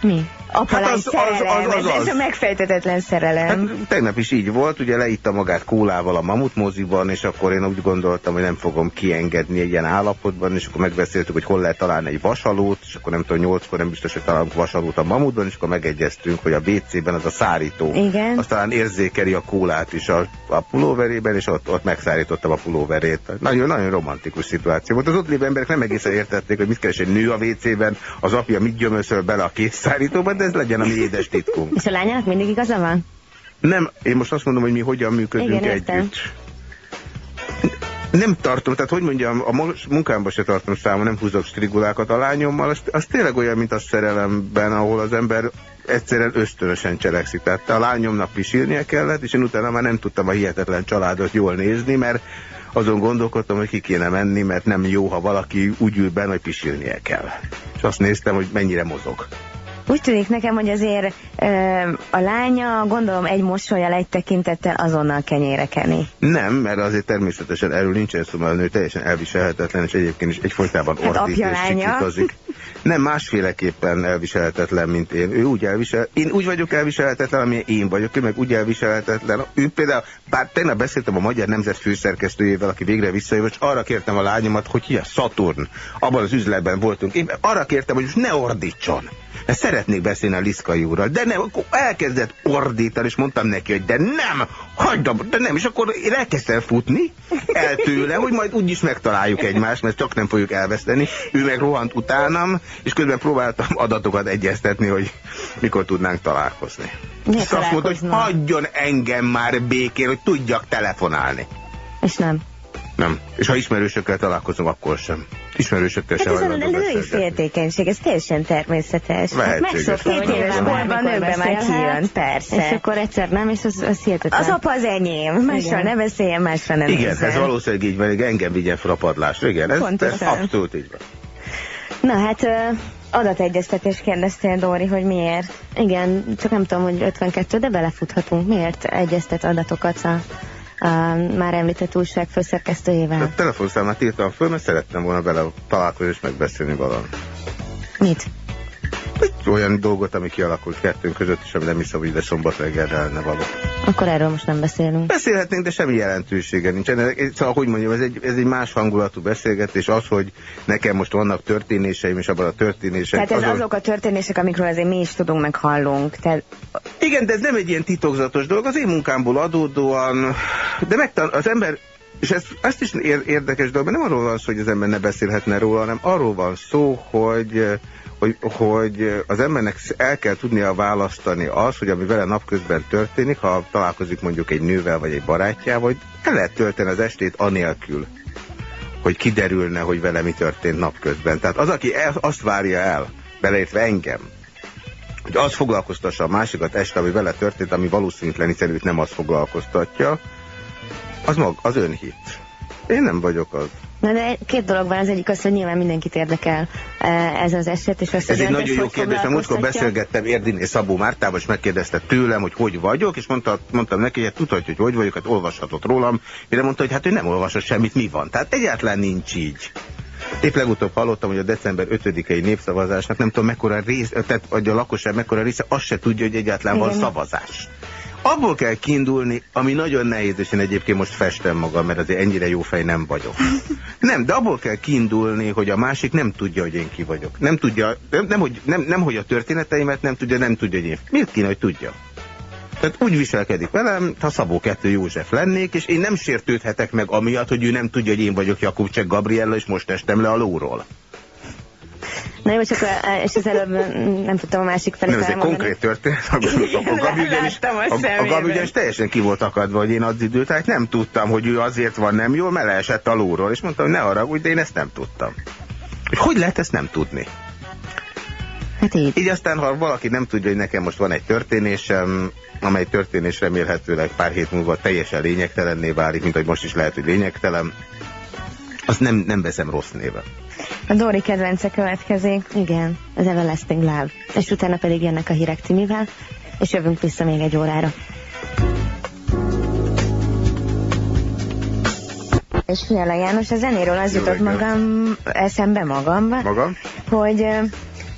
Mi? Apalány Hát az- az- szerelem, az- az- ez, ez az. a megfejtetetlen szerelem. Hát tegnap is így volt, ugye leitta magát kólával a Mamut moziban, és akkor én úgy gondoltam, hogy nem fogom kiengedni egy ilyen állapotban, és akkor megbeszéltük, hogy hol lehet találni egy vasalót, és akkor nem tudom, nyolckor nem biztos, hogy találunk vasalót a Mamutban, és akkor megegyeztünk, hogy a WC-ben az a szárító. Igen. Az talán érzékeli a kólát is a, a pulóverében, és ott, ott megszárítottam a pulóverét. Nagyon, nagyon romantikus szituáció volt. Az ott lévő emberek nem egészen értették, hogy mit keres egy nő a WC-ben, az apja mit gyömöszöl bele a készszárítóban, de ez legyen a mi édes titkunk. És a lányának mindig igaza van? Nem, én most azt mondom, hogy mi hogyan működünk Igen, értem. együtt. Nem tartom, tehát hogy mondjam, a munkámban se tartom számon, nem húzok strigulákat a lányommal, az, az tényleg olyan, mint a szerelemben, ahol az ember egyszerűen ösztönösen cselekszik. Tehát a lányomnak pisilnie kellett, és én utána már nem tudtam a hihetetlen családot jól nézni, mert azon gondolkodtam, hogy ki kéne menni, mert nem jó, ha valaki úgy ül benne, hogy pisilnie kell. És azt néztem, hogy mennyire mozog. Úgy tűnik nekem, hogy azért a lánya, gondolom egy mosolyal, egy tekintettel azonnal kenyére keni. Nem, mert azért természetesen erről nincsen szó, mert a nő teljesen elviselhetetlen, és egyébként is egyfolytában Hát ordít apja és sikítozik. nem másféleképpen elviselhetetlen, mint én. Ő úgy elvisel, én úgy vagyok elviselhetetlen, amilyen én vagyok, ő meg úgy elviselhetetlen. Ő például, bár tegnap beszéltem a Magyar Nemzet főszerkesztőjével, aki végre visszajön, és arra kértem a lányomat, hogy hi a Saturn, abban az üzletben voltunk. Én arra kértem, hogy most ne ordítson. Mert szeretnék beszélni a Liszkai úrral, de nem, akkor elkezdett ordítani, és mondtam neki, hogy de nem, hagyd de nem, és akkor én elkezdtem futni el tőle, hogy majd úgyis megtaláljuk egymást, mert csak nem fogjuk elveszteni. Ő meg rohant utánam, és közben próbáltam adatokat egyeztetni, hogy mikor tudnánk találkozni. Miért azt mondta, hogy hagyjon engem már békén, hogy tudjak telefonálni. És nem. Nem. És ha ismerősökkel találkozom, akkor sem. Ismerősökkel sem hát ez a női féltékenység, ez teljesen természetes. Hát megszokta, hogy éves korban nőbe már kijön, persze. És akkor egyszer nem, és az, az hihetetlen. Az apa az enyém, másra ne beszéljen, másra nem Igen, ez valószínűleg így van, engem vigyen fel a padlásra. Igen, ez, ez abszolút így van. Na hát adategyeztetés kérdeztél, Dóri, hogy miért? Igen, csak nem tudom, hogy 52, de belefuthatunk. Miért egyeztet adatokat a a már említett újság főszerkesztőjével. A telefonszámát írtam föl, mert szerettem volna vele találkozni és megbeszélni valamit. Mit? Egy olyan dolgot, ami kialakult kettőnk között, és ami nem hiszem, hogy ide szombat reggelre lenne való. Akkor erről most nem beszélünk. Beszélhetnénk, de semmi jelentősége nincs. Szóval, hogy mondjam, ez egy, ez egy más hangulatú beszélgetés. Az, hogy nekem most vannak történéseim, és abban a történések... Tehát ez azon... azok a történések, amikről azért mi is tudunk, meg hallunk. Tehát... Igen, de ez nem egy ilyen titokzatos dolog. Az én munkámból adódóan... De megtan az ember és ez, ezt is érdekes dolog, mert nem arról van szó, hogy az ember ne beszélhetne róla, hanem arról van szó, hogy hogy, hogy az embernek el kell tudnia választani az, hogy ami vele napközben történik, ha találkozik mondjuk egy nővel vagy egy barátjával, hogy el lehet tölteni az estét anélkül, hogy kiderülne, hogy vele mi történt napközben. Tehát az, aki el, azt várja el, beleértve engem, hogy az foglalkoztassa a másikat este, ami vele történt, ami valószínűtlen, hiszen őt nem az foglalkoztatja, az mag, az önhit. Én nem vagyok az. Na de két dolog van, az egyik az, hogy nyilván mindenkit érdekel eh, ez az eset, és azt Ez egy nagyon jó kérdés, mert múltkor beszélgettem és Szabó Mártával, és megkérdezte tőlem, hogy hogy vagyok, és mondta, mondtam neki, hogy tudhatja, hogy hogy vagyok, hát olvashatott rólam, mire mondta, hogy hát ő nem olvasott semmit, mi van. Tehát egyáltalán nincs így. Épp legutóbb hallottam, hogy a december 5-i népszavazásnak nem tudom mekkora rész, tehát vagy a lakosság mekkora része, azt se tudja, hogy egyáltalán Igen. van szavazás abból kell kiindulni, ami nagyon nehéz, és én egyébként most festem magam, mert azért ennyire jó fej nem vagyok. Nem, de abból kell kiindulni, hogy a másik nem tudja, hogy én ki vagyok. Nem tudja, nem, nem, hogy, nem, nem hogy a történeteimet nem tudja, nem tudja, hogy én. Miért kéne, hogy tudja? Tehát úgy viselkedik velem, ha Szabó kettő József lennék, és én nem sértődhetek meg amiatt, hogy ő nem tudja, hogy én vagyok Jakubcsek Gabriella, és most estem le a lóról. Na jó, csak és az előbb nem tudtam a másik felé Nem, ez egy konkrét történet. A, a, Gabi ugyanis, a, a Gabi ugyanis teljesen ki volt akadva, hogy én az időt, tehát nem tudtam, hogy ő azért van nem jól, mert leesett a lóról, és mondtam, hogy ne haragudj, de én ezt nem tudtam. Hogy lehet ezt nem tudni? Hát így. Így aztán, ha valaki nem tudja, hogy nekem most van egy történésem, amely történés remélhetőleg pár hét múlva teljesen lényegtelenné válik, mint hogy most is lehet, hogy lényegtelen, azt nem, nem veszem rossz néven. A Dori kedvence következik. Igen, az Everlasting Love. És utána pedig jönnek a hírek Timivel, és jövünk vissza még egy órára. És Fiala János, a zenéről az jutott magam, eszembe magamba, Magam? hogy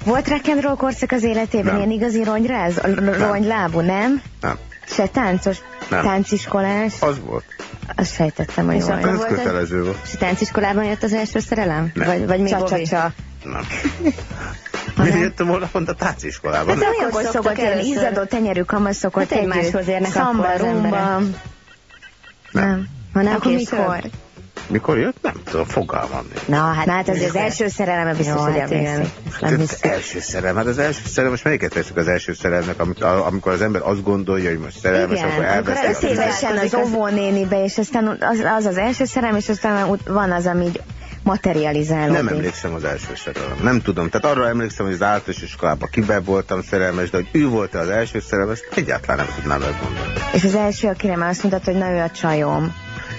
volt rock'n'roll korszak az életében, nem. ilyen igazi rongyráz, rongylábú, nem? Nem. Se táncos, nem. tánciskolás? Az volt. Azt sejtettem, hogy jó. Ez kötelező volt. És tánciskolában jött az első szerelem? Nem. Vagy, vagy még csa, csa, csa. Nem. Miért jöttem volna pont a táciskolában? Hát amikor szokott ilyen izzadó tenyerű kamasz szokott hát egymáshoz érnek szamba, rumba. Nem. nem. Hanem Akkor mikor? Mikor jött? Nem tudom, fogalmam nincs. Na, hát, hát az, az első szerelem biztos, Jó, hogy hát igen. Nem az első szerelem, hát az első szerelem, most melyiket veszük az első szerelemnek, amikor az ember azt gondolja, hogy most szerelmes, igen, akkor elveszi. Akkor évesen az óvónénibe, és aztán az, az az első szerelem, és aztán van az, ami materializálódik. Nem emlékszem az első szerelem. Nem tudom. Tehát arra emlékszem, hogy az általános iskolában kiben voltam szerelmes, de hogy ő volt -e az első szerelem, ezt egyáltalán nem tudnám megmondani. És az első, akire már azt mondta, hogy na ő a csajom.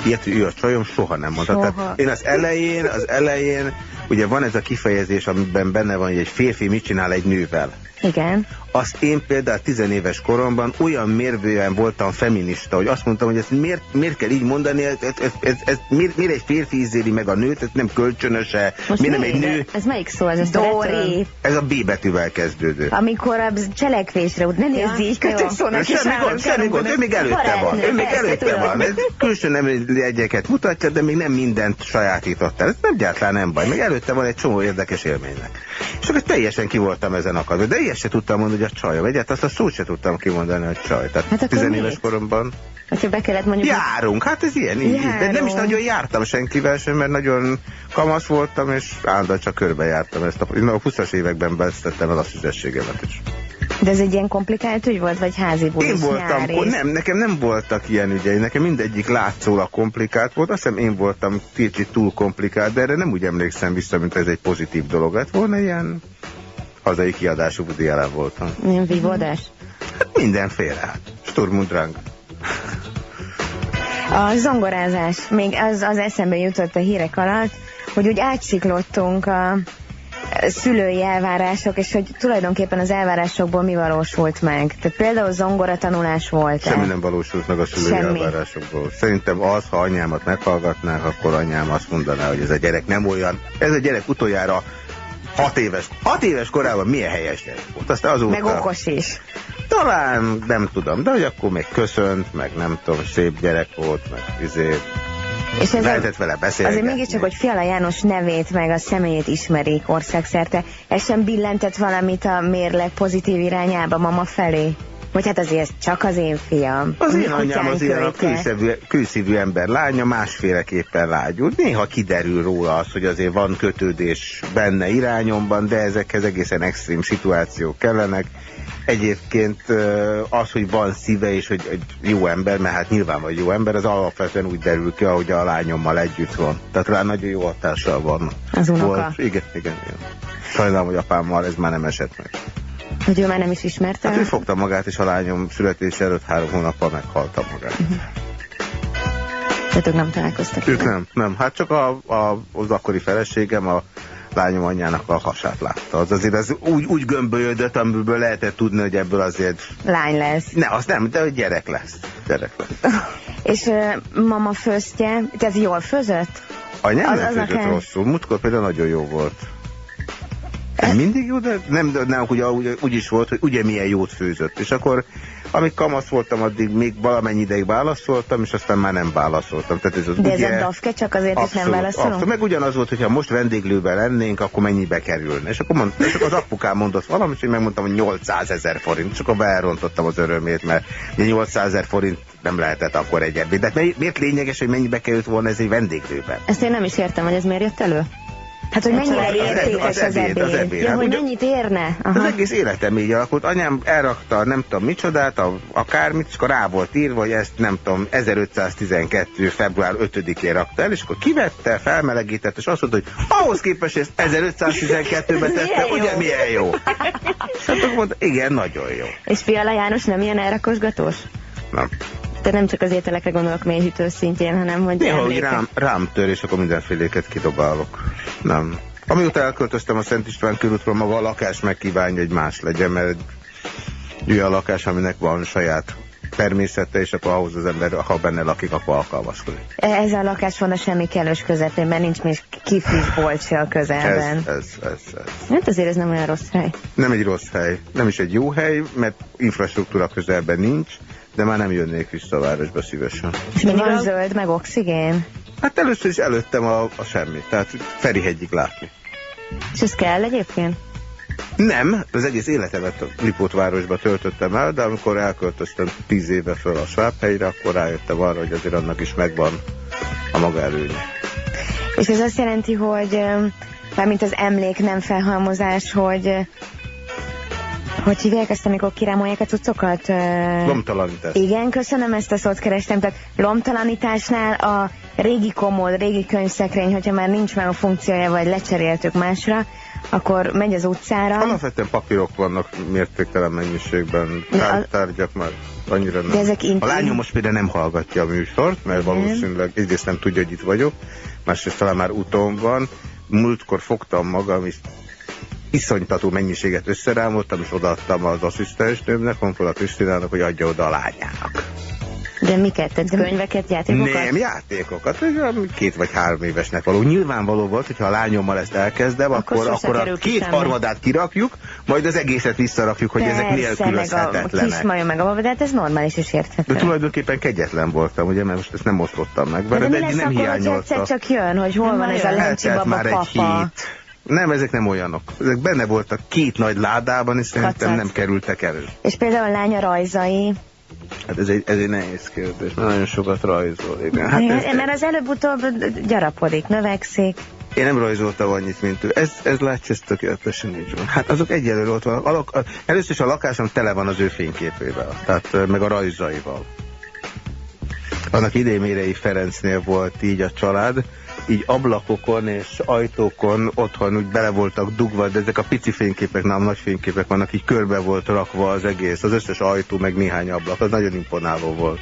Ilyet, hogy ő a csajom, soha nem mondta. Soha. Tehát én az elején, az elején, ugye van ez a kifejezés, amiben benne van, hogy egy férfi mit csinál egy nővel. Igen. Azt én például tizenéves koromban olyan mérvően voltam feminista, hogy azt mondtam, hogy ezt miért, miért kell így mondani, ez, ez, ez, ez, ez miért, miért egy férfi ízéli meg a nőt, ez nem kölcsönöse, Most miért nem egy nő. Ez melyik szó? Ez Dori. Ez a B betűvel kezdődő. Amikor a cselekvésre ne nézd így, kötök szónak is Semmi gond, semmi gond, ő még előtte van, ő még előtte van. Ez külső nem egyeket mutatja, de még nem mindent sajátított el. Ez nem gyártlán nem baj, még előtte van egy csomó érdekes élménynek. És akkor teljesen ki voltam ezen akadva, de ilyet se tudtam mondani, hogy a csaj, egyet azt a szót se tudtam kimondani, hogy csaj. Tehát hát tizenéves koromban. Hogyha be kellett mondjuk... Járunk, hát ez ilyen, így, de nem is nagyon jártam senkivel sem, mert nagyon kamasz voltam, és állandóan csak körbe jártam. Ezt a, a 20-as években vesztettem el a szüzességemet is. De ez egy ilyen komplikált ügy volt, vagy házi bulis Én voltam, nyári? nem, nekem nem voltak ilyen ügyei, nekem mindegyik látszólag komplikált volt, azt hiszem én voltam kicsit túl komplikált, de erre nem úgy emlékszem vissza, mint ez egy pozitív dolog lett volna, ilyen hazai kiadású budi voltam. Milyen vívódás? Hát mindenféle, hát. Sturm und Drang. A zongorázás, még az, az eszembe jutott a hírek alatt, hogy úgy átsiklottunk a szülői elvárások, és hogy tulajdonképpen az elvárásokból mi valósult meg. Tehát például zongora tanulás volt -e? Semmi nem valósult meg a szülői Semmi. elvárásokból. Szerintem az, ha anyámat meghallgatnák, akkor anyám azt mondaná, hogy ez a gyerek nem olyan. Ez a gyerek utoljára hat éves. Hat éves korában milyen helyes gyerek volt. Azt azóta... Meg okos is. Talán nem tudom, de hogy akkor még köszönt, meg nem tudom, szép gyerek volt, meg izé, és ez lehetett vele beszélni. Azért mégiscsak, hogy Fiala János nevét meg a személyét ismerik országszerte, ez sem billentett valamit a mérleg pozitív irányába mama felé? Vagy hát azért csak az én fiam. Az én anyám az ilyen a külszívű, külszívű ember lánya, másféleképpen lágyul. Néha kiderül róla az, hogy azért van kötődés benne irányomban, de ezekhez egészen extrém szituációk kellenek. Egyébként az, hogy van szíve és hogy egy jó ember, mert hát nyilván vagy jó ember, az alapvetően úgy derül ki, ahogy a lányommal együtt van. Tehát rá nagyon jó hatással van. Az unoka? Volt. Igen, igen, igen. Sajnálom, hogy apámmal ez már nem esett meg. Hogy ő már nem is ismerte? Hát ő fogta magát, és a lányom születése előtt három hónappal meghalta magát. Uh -huh. Tehát ők nem találkoztak? Ők nem, nem. Hát csak a, a, az akkori feleségem, a lányom anyjának a hasát látta. Az azért az úgy, úgy gömbölyödött, amiből lehetett tudni, hogy ebből azért... Lány lesz. Ne, az nem, de hogy gyerek lesz. Gyerek lesz. És uh, mama főztje, tehát jól főzött? Anyám az, nem főzött rosszul. Múltkor például nagyon jó volt. Mindig de nem, nem ugye, úgy, úgy is volt, hogy ugye milyen jót főzött. És akkor amíg kamasz voltam, addig még valamennyi ideig válaszoltam, és aztán már nem válaszoltam. Tehát ez az, De ugye, ez a dafke csak azért abszolút, is nem válaszolom? Abszolút, meg ugyanaz volt, hogyha most vendéglőben lennénk, akkor mennyibe kerülne. És akkor, mond, és akkor az apukám mondott valamit, és én megmondtam, hogy 800 ezer forint. És akkor beelrontottam az örömét, mert 800 ezer forint nem lehetett akkor egy ebéd. De miért lényeges, hogy mennyibe került volna ez egy vendéglőben? Ezt én nem is értem, hogy ez miért jött elő? Hát, hogy mennyire az értékes az, az ebéd. Az ebéd. Ja, hát, hogy mennyit érne? Aha. Az egész életem így alakult. Anyám elrakta nem tudom micsodát, a, akármit, és akkor rá volt írva, hogy ezt nem tudom, 1512. február 5-én rakta el, és akkor kivette, felmelegített, és azt mondta, hogy ahhoz képest ezt 1512-ben tette, ugye milyen jó. és akkor mondta, igen, nagyon jó. És Fiala János nem ilyen elrakosgatós? Nem. De nem csak az ételekre gondolok mélyhűtő szintjén, hanem hogy Néha úgy rám, rám tör, és akkor mindenféléket kidobálok. Nem. Amióta elköltöztem a Szent István körútról, maga a lakás megkívánja, hogy más legyen, mert egy olyan lakás, aminek van saját természete, és akkor ahhoz az ember, ha benne lakik, akkor alkalmazkodik. Ez a lakás van a semmi kellős közepén, mert nincs még kiflis bolt se a közelben. Ez, ez, ez, ez. Hát azért ez nem olyan rossz hely. Nem egy rossz hely. Nem is egy jó hely, mert infrastruktúra közelben nincs, de már nem jönnék vissza a városba szívesen. És mi van zöld, meg oxigén? Hát először is előttem a, a semmi, tehát Ferihegyig látni. És ez kell egyébként? Nem, az egész életemet a Lipótvárosba töltöttem el, de amikor elköltöztem tíz éve föl a Svábhelyre, akkor rájöttem arra, hogy azért annak is megvan a maga előnye. És ez azt jelenti, hogy mármint az emlék nem felhalmozás, hogy hogy hívják ezt, amikor kirámolják a cuccokat? Lomtalanítás. Igen, köszönöm, ezt a szót kerestem. Tehát lomtalanításnál a régi komod, régi könyvszekrény, hogyha már nincs meg a funkciója, vagy lecseréltük másra, akkor megy az utcára. Alapvetően papírok vannak mértéktelen mennyiségben, tár, tárgyak már annyira nem. De ezek a lányom most például nem hallgatja a műsort, mert valószínűleg egyrészt nem tudja, hogy itt vagyok, másrészt talán már úton van. Múltkor fogtam magam, és iszonytató mennyiséget összerámoltam, és odaadtam az asszisztensnőmnek, Honpola Krisztinának, hogy adja oda a lányának. De miket? Tehát könyveket, játékokat? Nem, játékokat. Két vagy három évesnek való. Nyilvánvaló volt, hogyha a lányommal ezt elkezdem, akkor, akkor, akkor a két harmadát kirakjuk, majd az egészet visszarakjuk, hogy Persze, ezek nélkülözhetetlenek. meg a kismajom meg a baba, de hát ez normális és érthető. De tulajdonképpen kegyetlen voltam, ugye, mert most ezt nem osztottam meg. De, de, de mi lesz nem akkor, hogy hiányolta. egyszer csak jön, hogy hol van ez a lencsi Eltelt baba már egy papa? hét. Nem, ezek nem olyanok. Ezek benne voltak két nagy ládában, és szerintem Kacac. nem kerültek elő. És például a lánya rajzai. Hát ez egy, ez egy nehéz kérdés. Nagyon sokat rajzol. Igen. Hát ez, mert az előbb-utóbb gyarapodik, növekszik. Én nem rajzoltam annyit, mint ő. Ez, ez látja, ez tökéletesen így van. Hát azok egyelőre ott vannak. A lak, a, először is a lakásom tele van az ő fényképével, tehát meg a rajzaival. Annak idén Mérei Ferencnél volt így a család, így ablakokon és ajtókon otthon úgy bele voltak dugva, de ezek a pici fényképek, nem nagy fényképek vannak, így körbe volt rakva az egész, az összes ajtó, meg néhány ablak, az nagyon imponáló volt.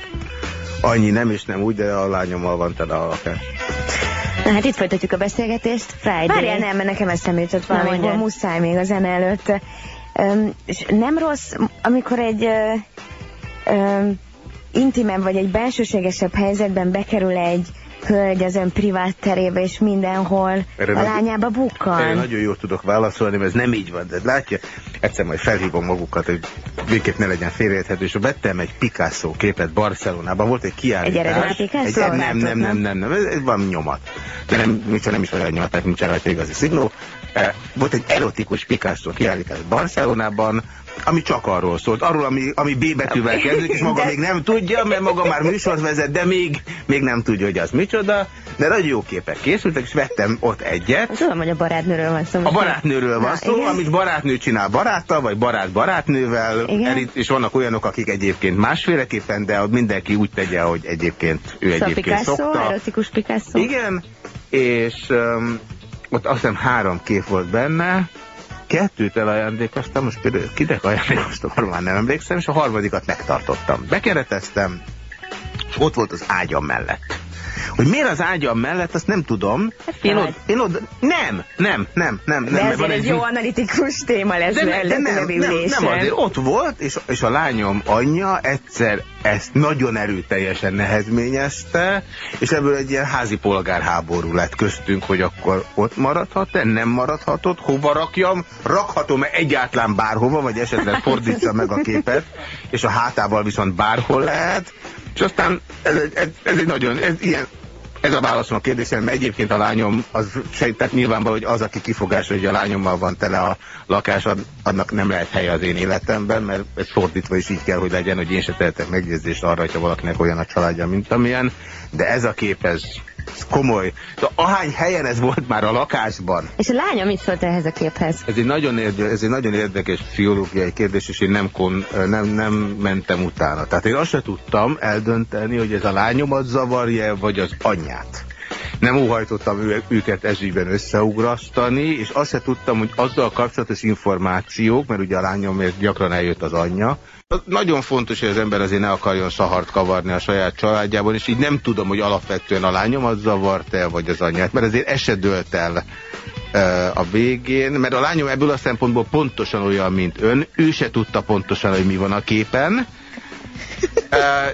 Annyi nem és nem úgy, de a lányommal van tele a lakás. Na hát itt folytatjuk a beszélgetést. Friday. Várjál, nem, mert nekem eszembe jutott valami, muszáj még a zene előtt. Öm, és nem rossz, amikor egy ö, ö, intimebb vagy egy bensőségesebb helyzetben bekerül egy hölgy az ön privát terébe, és mindenhol Erre a lányába Erre bukkan. nagyon jól tudok válaszolni, mert ez nem így van, de látja, egyszer majd felhívom magukat, hogy végképp ne legyen félreérthető, és vettem egy Picasso képet Barcelonában, volt egy kiállítás. Egy eredeti Picasso? Egy, nem, nem, nem, nem, nem, ez, van nyomat. De nem, micsoda nem is egy nyomat, tehát nincs rajta igazi szignó. Eh, Volt egy erotikus Picasso kiállítás Barcelonában, ami csak arról szólt, arról, ami, ami B betűvel kezdődik, és maga még nem tudja, mert maga már műsort vezet, de még, még nem tudja, hogy az micsoda, de nagyon jó képek készültek, és vettem ott egyet, Tudom, hogy a barátnőről van szó. a barátnőről van Na, szó, igen. amit barátnő csinál baráttal, vagy barát barátnővel, Igen. És vannak olyanok, akik egyébként másféleképpen, de mindenki úgy tegye, hogy egyébként ő Szóval egyébként Picasso, szokta. erotikus Picasso. Igen, és um, ott azt hiszem három kép volt benne, kettőt elajándékoztam, most például kinek ajándékoztam, arra már nem emlékszem, és a harmadikat megtartottam. Bekereteztem, és ott volt az ágyam mellett. Hogy miért az ágyam mellett, azt nem tudom. Én ott, én ott, nem, nem, nem, nem. De nem ezért van egy jó analitikus téma lesz de, ne, de nem, legközelebbi nem, nem azért ott volt, és, és a lányom anyja egyszer ezt nagyon erőteljesen nehezményezte, és ebből egy ilyen házi polgárháború lett köztünk, hogy akkor ott maradhat-e, nem maradhatott, hova rakjam, rakhatom-e egyáltalán bárhova, vagy esetleg fordítsa meg a képet, és a hátával viszont bárhol lehet, és aztán ez, ez, ez egy nagyon, ez ilyen, ez a válaszom a kérdésre, mert egyébként a lányom, az sejtett nyilvánvaló, hogy az, aki kifogás, hogy a lányommal van tele a lakás, annak nem lehet helye az én életemben, mert ez fordítva is így kell, hogy legyen, hogy én se tehetek megjegyzést arra, hogyha valakinek olyan a családja, mint amilyen, de ez a kép, ez, ez komoly. De ahány helyen ez volt már a lakásban, És a lánya mit szólt ehhez a képhez? ez egy nagyon, érde, ez egy nagyon érdekes pszichológiai kérdés, és én nem, kon, nem, nem mentem utána. Tehát én azt se tudtam eldönteni, hogy ez a lányomat zavarja, vagy az anyját. Nem óhajtottam ő, őket ezügyben összeugrasztani, és azt se tudtam, hogy azzal kapcsolatos információk, mert ugye a lányomért gyakran eljött az anyja, az nagyon fontos, hogy az ember azért ne akarjon szahart kavarni a saját családjában, és így nem tudom, hogy alapvetően a lányomat zavart el, vagy az anyját, mert azért ez se ö, a végén, mert a lányom ebből a szempontból pontosan olyan, mint ön, ő se tudta pontosan, hogy mi van a képen,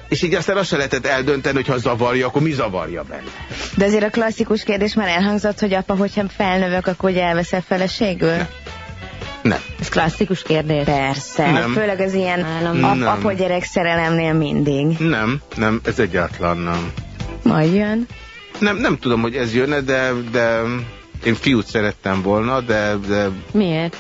és így aztán azt se lehetett eldönteni, hogy ha zavarja, akkor mi zavarja benne. De azért a klasszikus kérdés már elhangzott, hogy apa, hogyha felnövök, akkor hogy elveszel feleségül? Nem. Ez klasszikus kérdés. Persze, Nem. főleg az ilyen ap nem. apa-gyerek szerelemnél mindig. Nem, nem, ez egyáltalán nem. Majd jön. Nem, nem tudom, hogy ez jönne, de, de én fiút szerettem volna, de, de Miért?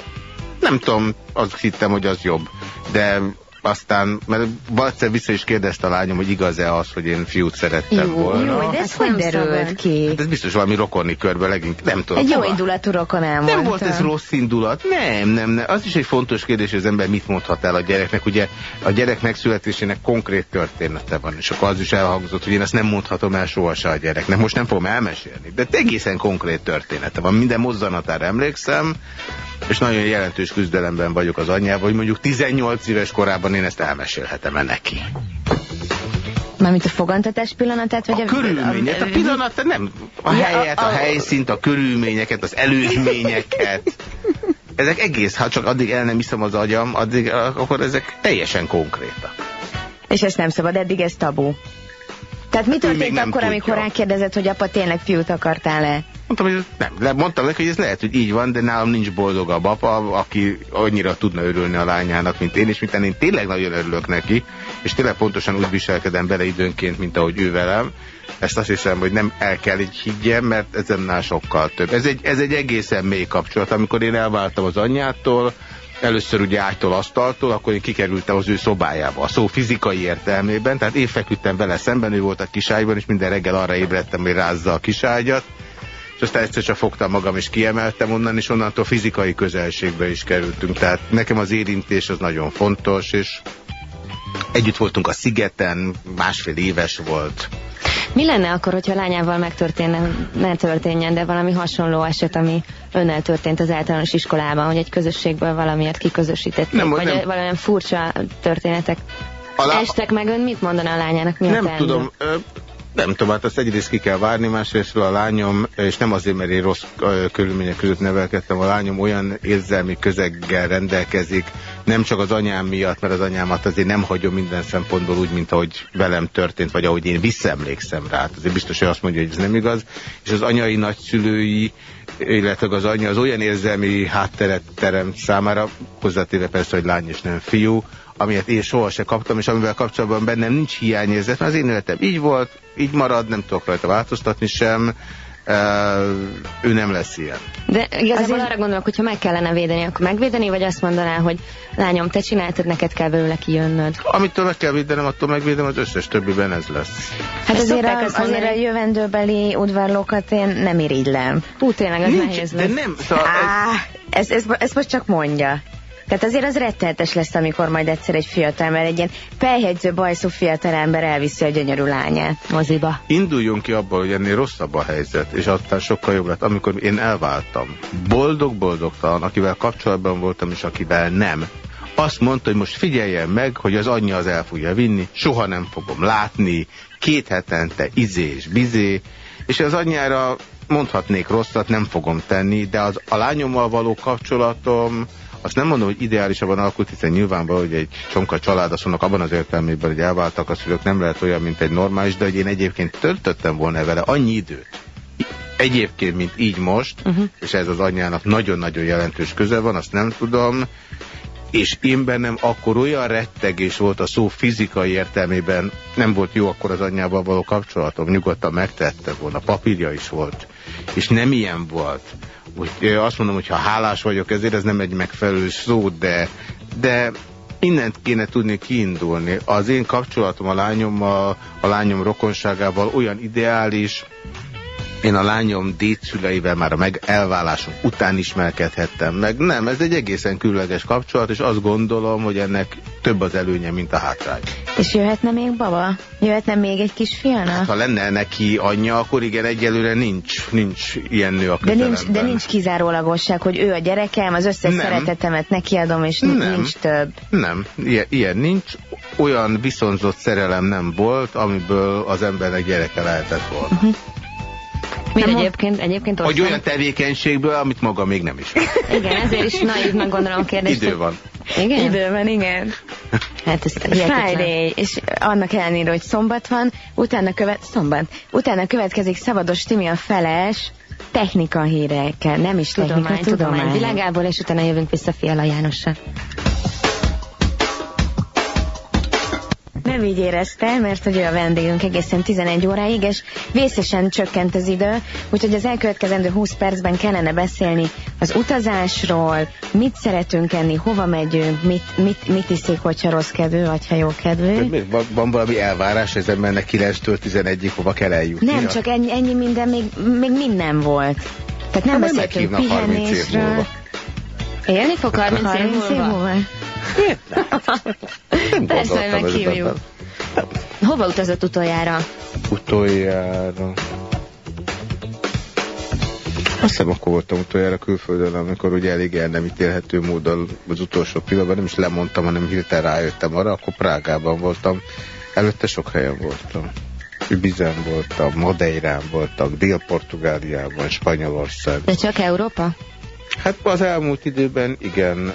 nem tudom, azt hittem, hogy az jobb. De aztán, mert valószínűleg vissza is kérdezte a lányom, hogy igaz-e az, hogy én fiút szerettem Jó, volna. jó, de ez Hát hogy derült ki? Hát ez biztos valami rokoni körben leginkább, nem tudom. Egy jó Hova? indulatú rokon elmondta. Nem volt ez rossz indulat. Nem, nem, nem. Az is egy fontos kérdés, hogy az ember mit mondhat el a gyereknek. Ugye a gyerek megszületésének konkrét története van, és akkor az is elhangzott, hogy én ezt nem mondhatom el sohasem a gyereknek. Most nem fogom elmesélni, de egészen konkrét története van. Minden mozzanatára emlékszem, és nagyon jelentős küzdelemben vagyok az anyjával, hogy mondjuk 18 éves korában én ezt elmesélhetem-e neki. Mármint a fogantatás pillanatát, vagy A körülmények, a pillanat, nem a Ja, helyet, a- a a- helyszínt, a körülményeket, az előzményeket. ezek egész, ha csak addig el nem hiszem az agyam, addig, akkor ezek teljesen konkrétak. És ezt nem szabad, eddig ez tabu. Tehát mi történt akkor, tudja. amikor rákérdezett, hogy apa tényleg fiút akartál-e? Mondtam, hogy nem, mondtam neki, hogy ez lehet, hogy így van, de nálam nincs boldogabb apa, aki annyira tudna örülni a lányának, mint én, és mint én tényleg nagyon örülök neki, és tényleg pontosan úgy viselkedem bele időnként, mint ahogy ő velem. Ezt azt hiszem, hogy nem el kell így higgyem, mert ez nem sokkal több. Ez egy, ez egy egészen mély kapcsolat. Amikor én elváltam az anyjától, először ugye ágytól, asztaltól, akkor én kikerültem az ő szobájába, a szó fizikai értelmében, tehát én feküdtem vele szemben, ő volt a kiságyban, és minden reggel arra ébredtem, hogy rázza a kiságyat, és aztán egyszer csak fogtam magam, és kiemeltem onnan, és onnantól fizikai közelségbe is kerültünk. Tehát nekem az érintés az nagyon fontos, és együtt voltunk a szigeten, másfél éves volt. Mi lenne akkor, hogyha lányával megtörténne, ne történjen, de valami hasonló eset, ami önnel történt az általános iskolában, hogy egy közösségből valamiért kiközösítették, nem, vagy nem. valamilyen furcsa történetek Alá... estek meg, ön mit mondaná a lányának? Mi nem tudom, nem tudom, hát azt egyrészt ki kell várni, másrészt a lányom, és nem azért, mert én rossz körülmények között nevelkedtem, a lányom olyan érzelmi közeggel rendelkezik, nem csak az anyám miatt, mert az anyámat azért nem hagyom minden szempontból úgy, mint ahogy velem történt, vagy ahogy én visszaemlékszem rá. Hát azért biztos, hogy azt mondja, hogy ez nem igaz. És az anyai nagyszülői, illetve az anya az olyan érzelmi hátteret terem számára, hozzátéve persze, hogy lány és nem fiú, amilyet én sohasem kaptam, és amivel kapcsolatban bennem nincs hiányérzet, mert az én életem így volt, így marad, nem tudok rajta változtatni sem, Uh, ő nem lesz ilyen. De igazából Azért... arra gondolok, hogyha meg kellene védeni, akkor megvédeni, vagy azt mondaná, hogy lányom, te csináltad, neked kell belőle kijönnöd. Amitől meg kell védenem, attól megvédem, az összes többiben ez lesz. Hát Ezt azért, a, azért a jövendőbeli udvarlókat én nem irigylem. Hú, tényleg ez Nincs, nehéz lesz. De nem, szóval Á, ez... Ez, ez, ez most csak mondja. Tehát azért az rettenetes lesz, amikor majd egyszer egy fiatal, egy ilyen felhegyző bajszú fiatal ember elviszi a gyönyörű lányát moziba. Induljunk ki abból, hogy ennél rosszabb a helyzet, és aztán sokkal jobb lett, amikor én elváltam. Boldog-boldogtalan, akivel kapcsolatban voltam, és akivel nem. Azt mondta, hogy most figyeljen meg, hogy az anyja az el fogja vinni, soha nem fogom látni, két hetente izé és bizé, és az anyjára mondhatnék rosszat, nem fogom tenni, de az a lányommal való kapcsolatom azt nem mondom, hogy ideálisabban alakult, hiszen nyilvánvaló, hogy egy csonka család, azt mondok abban az értelmében, hogy elváltak a szülők, nem lehet olyan, mint egy normális, de hogy én egyébként töltöttem volna vele annyi időt, egyébként, mint így most, uh -huh. és ez az anyjának nagyon-nagyon jelentős köze van, azt nem tudom, és én bennem akkor olyan rettegés volt a szó fizikai értelmében, nem volt jó akkor az anyjával való kapcsolatom, nyugodtan megtette volna, papírja is volt, és nem ilyen volt hogy azt mondom, hogy ha hálás vagyok ezért, ez nem egy megfelelő szó, de, de innent kéne tudni kiindulni. Az én kapcsolatom a lányommal, a lányom rokonságával olyan ideális, én a lányom dédszüleivel már a meg elválásom után ismerkedhettem meg. Nem, ez egy egészen különleges kapcsolat, és azt gondolom, hogy ennek több az előnye, mint a hátrány. És jöhetne még baba? Jöhetne még egy kis fiana? Hát, ha lenne neki anyja, akkor igen, egyelőre nincs, nincs ilyen nő a de nincs, de nincs kizárólagosság, hogy ő a gyerekem, az összes nem. szeretetemet nekiadom, és nem. nincs több. Nem, ilyen, ilyen nincs. Olyan viszonzott szerelem nem volt, amiből az embernek gyereke lehetett volna. Uh -huh. Miért egyébként, egyébként Hogy olyan tevékenységből, amit maga még nem is. igen, ezért is naívnak gondolom a kérdést. Idő van. Igen? Idő van, igen. Hát ez Friday, és annak ellenére, hogy szombat van, utána követ, szombat, utána következik Szabados Timi a feles, technika hírekkel, nem is tudomány, technika, tudomány, tudomány világából, és utána jövünk vissza Fiala Jánossal. Nem így érezte, mert hogy ő a vendégünk egészen 11 óráig, és vészesen csökkent az idő, úgyhogy az elkövetkezendő 20 percben kellene beszélni az utazásról, mit szeretünk enni, hova megyünk, mit, mit, mit iszik, hogyha rossz kedvű, vagy ha jó kedvű. Van, van valami elvárás az embernek 9-től 11-ig hova kell eljutni? Nem, csak ennyi, ennyi minden még, még minden volt. Tehát nem hát beszéltünk pihenésről. Élni fog 30, 30 év múlva? Nem Persze, hogy meghívjuk. Hova utazott utoljára? Utoljára... Azt hiszem, akkor voltam utoljára külföldön, amikor ugye elég el nem ítélhető módon az utolsó pillanatban nem is lemondtam, hanem hirtelen rájöttem arra, akkor Prágában voltam. Előtte sok helyen voltam. Ibizen voltam, Madeirán voltam, Dél-Portugáliában, Spanyolország. De csak Európa? Hát az elmúlt időben igen,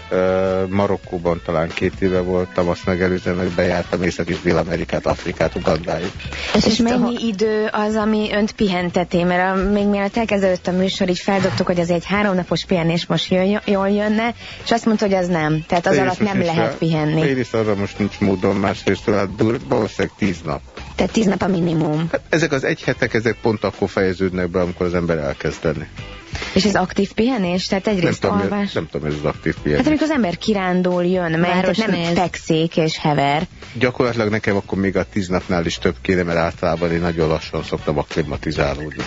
Marokkóban talán két éve voltam, azt megelőzően meg bejártam észak és Dél-Amerikát, Afrikát, Ugandáig. És, és mennyi idő az, ami önt pihenteti? Mert a, még mielőtt elkezdődött a műsor, így feldobtuk, hogy az egy háromnapos pihenés most jön, jól jönne, és azt mondta, hogy az nem. Tehát az Én alatt nem lehet rá. pihenni. Egyrészt arra most nincs módon, másrészt hát valószínűleg tíz nap. Tehát tíz nap a minimum. Hát ezek az egy hetek, ezek pont akkor fejeződnek be, amikor az ember elkezdeni. És ez aktív pihenés? Tehát egyrészt nem tudom, alvás? Nem tudom, ez az aktív pihenés. Hát amikor az ember kirándul, jön, megy, nem néz. fekszik és hever. Gyakorlatilag nekem akkor még a tíz napnál is több kéne, mert általában én nagyon lassan szoktam akklimatizálódni.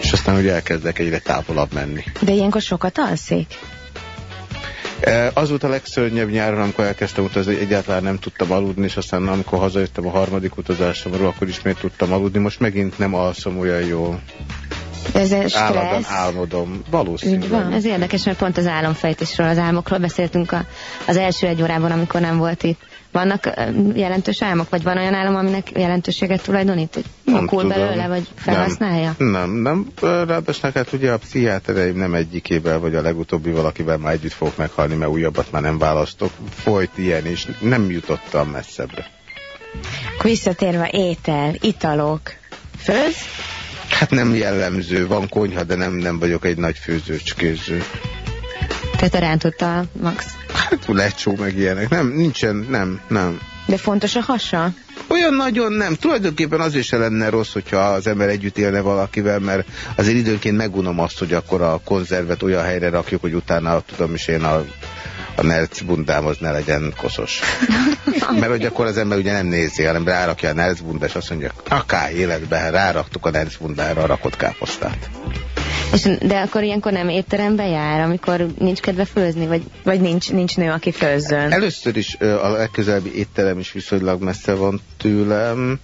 És aztán ugye elkezdek egyre távolabb menni. De ilyenkor sokat alszik? Az volt a legszörnyebb nyáron, amikor elkezdtem utazni, egyáltalán nem tudtam aludni, és aztán amikor hazajöttem a harmadik utazásomról, akkor ismét tudtam aludni. Most megint nem alszom olyan jól. Ez egy stressz. álmodom, valószínűleg. Ez érdekes, mert pont az álomfejtésről, az álmokról beszéltünk a, az első egy órában, amikor nem volt itt. Vannak jelentős álmok, vagy van olyan álom, aminek jelentőséget tulajdonít, hogy makul belőle, vagy felhasználja? Nem, nem, nem. Ráadásul hát ugye a pszichiátereim nem egyikével, vagy a legutóbbi valakivel már együtt fogok meghalni, mert újabbat már nem választok. Folyt ilyen is, nem jutottam messzebbre. Visszatérve étel, italok, főz? Hát nem jellemző, van konyha, de nem, nem vagyok egy nagy főzőcskéző. Tehát a rántotta Max? Hát lecsó meg ilyenek. Nem, nincsen, nem, nem. De fontos a hasa? Olyan nagyon nem. Tulajdonképpen az is lenne rossz, hogyha az ember együtt élne valakivel, mert azért időnként megunom azt, hogy akkor a konzervet olyan helyre rakjuk, hogy utána tudom is én a a nerc bundámhoz ne legyen koszos. Mert hogy akkor az ember ugye nem nézi, hanem rárakja a nerc bunda, és azt mondja, aká életben ráraktuk a nerc bundára a rakott káposztát. És, de akkor ilyenkor nem étterembe jár, amikor nincs kedve főzni, vagy, vagy nincs, nincs nő, aki főzzön? Először is a legközelebbi étterem is viszonylag messze van tőlem,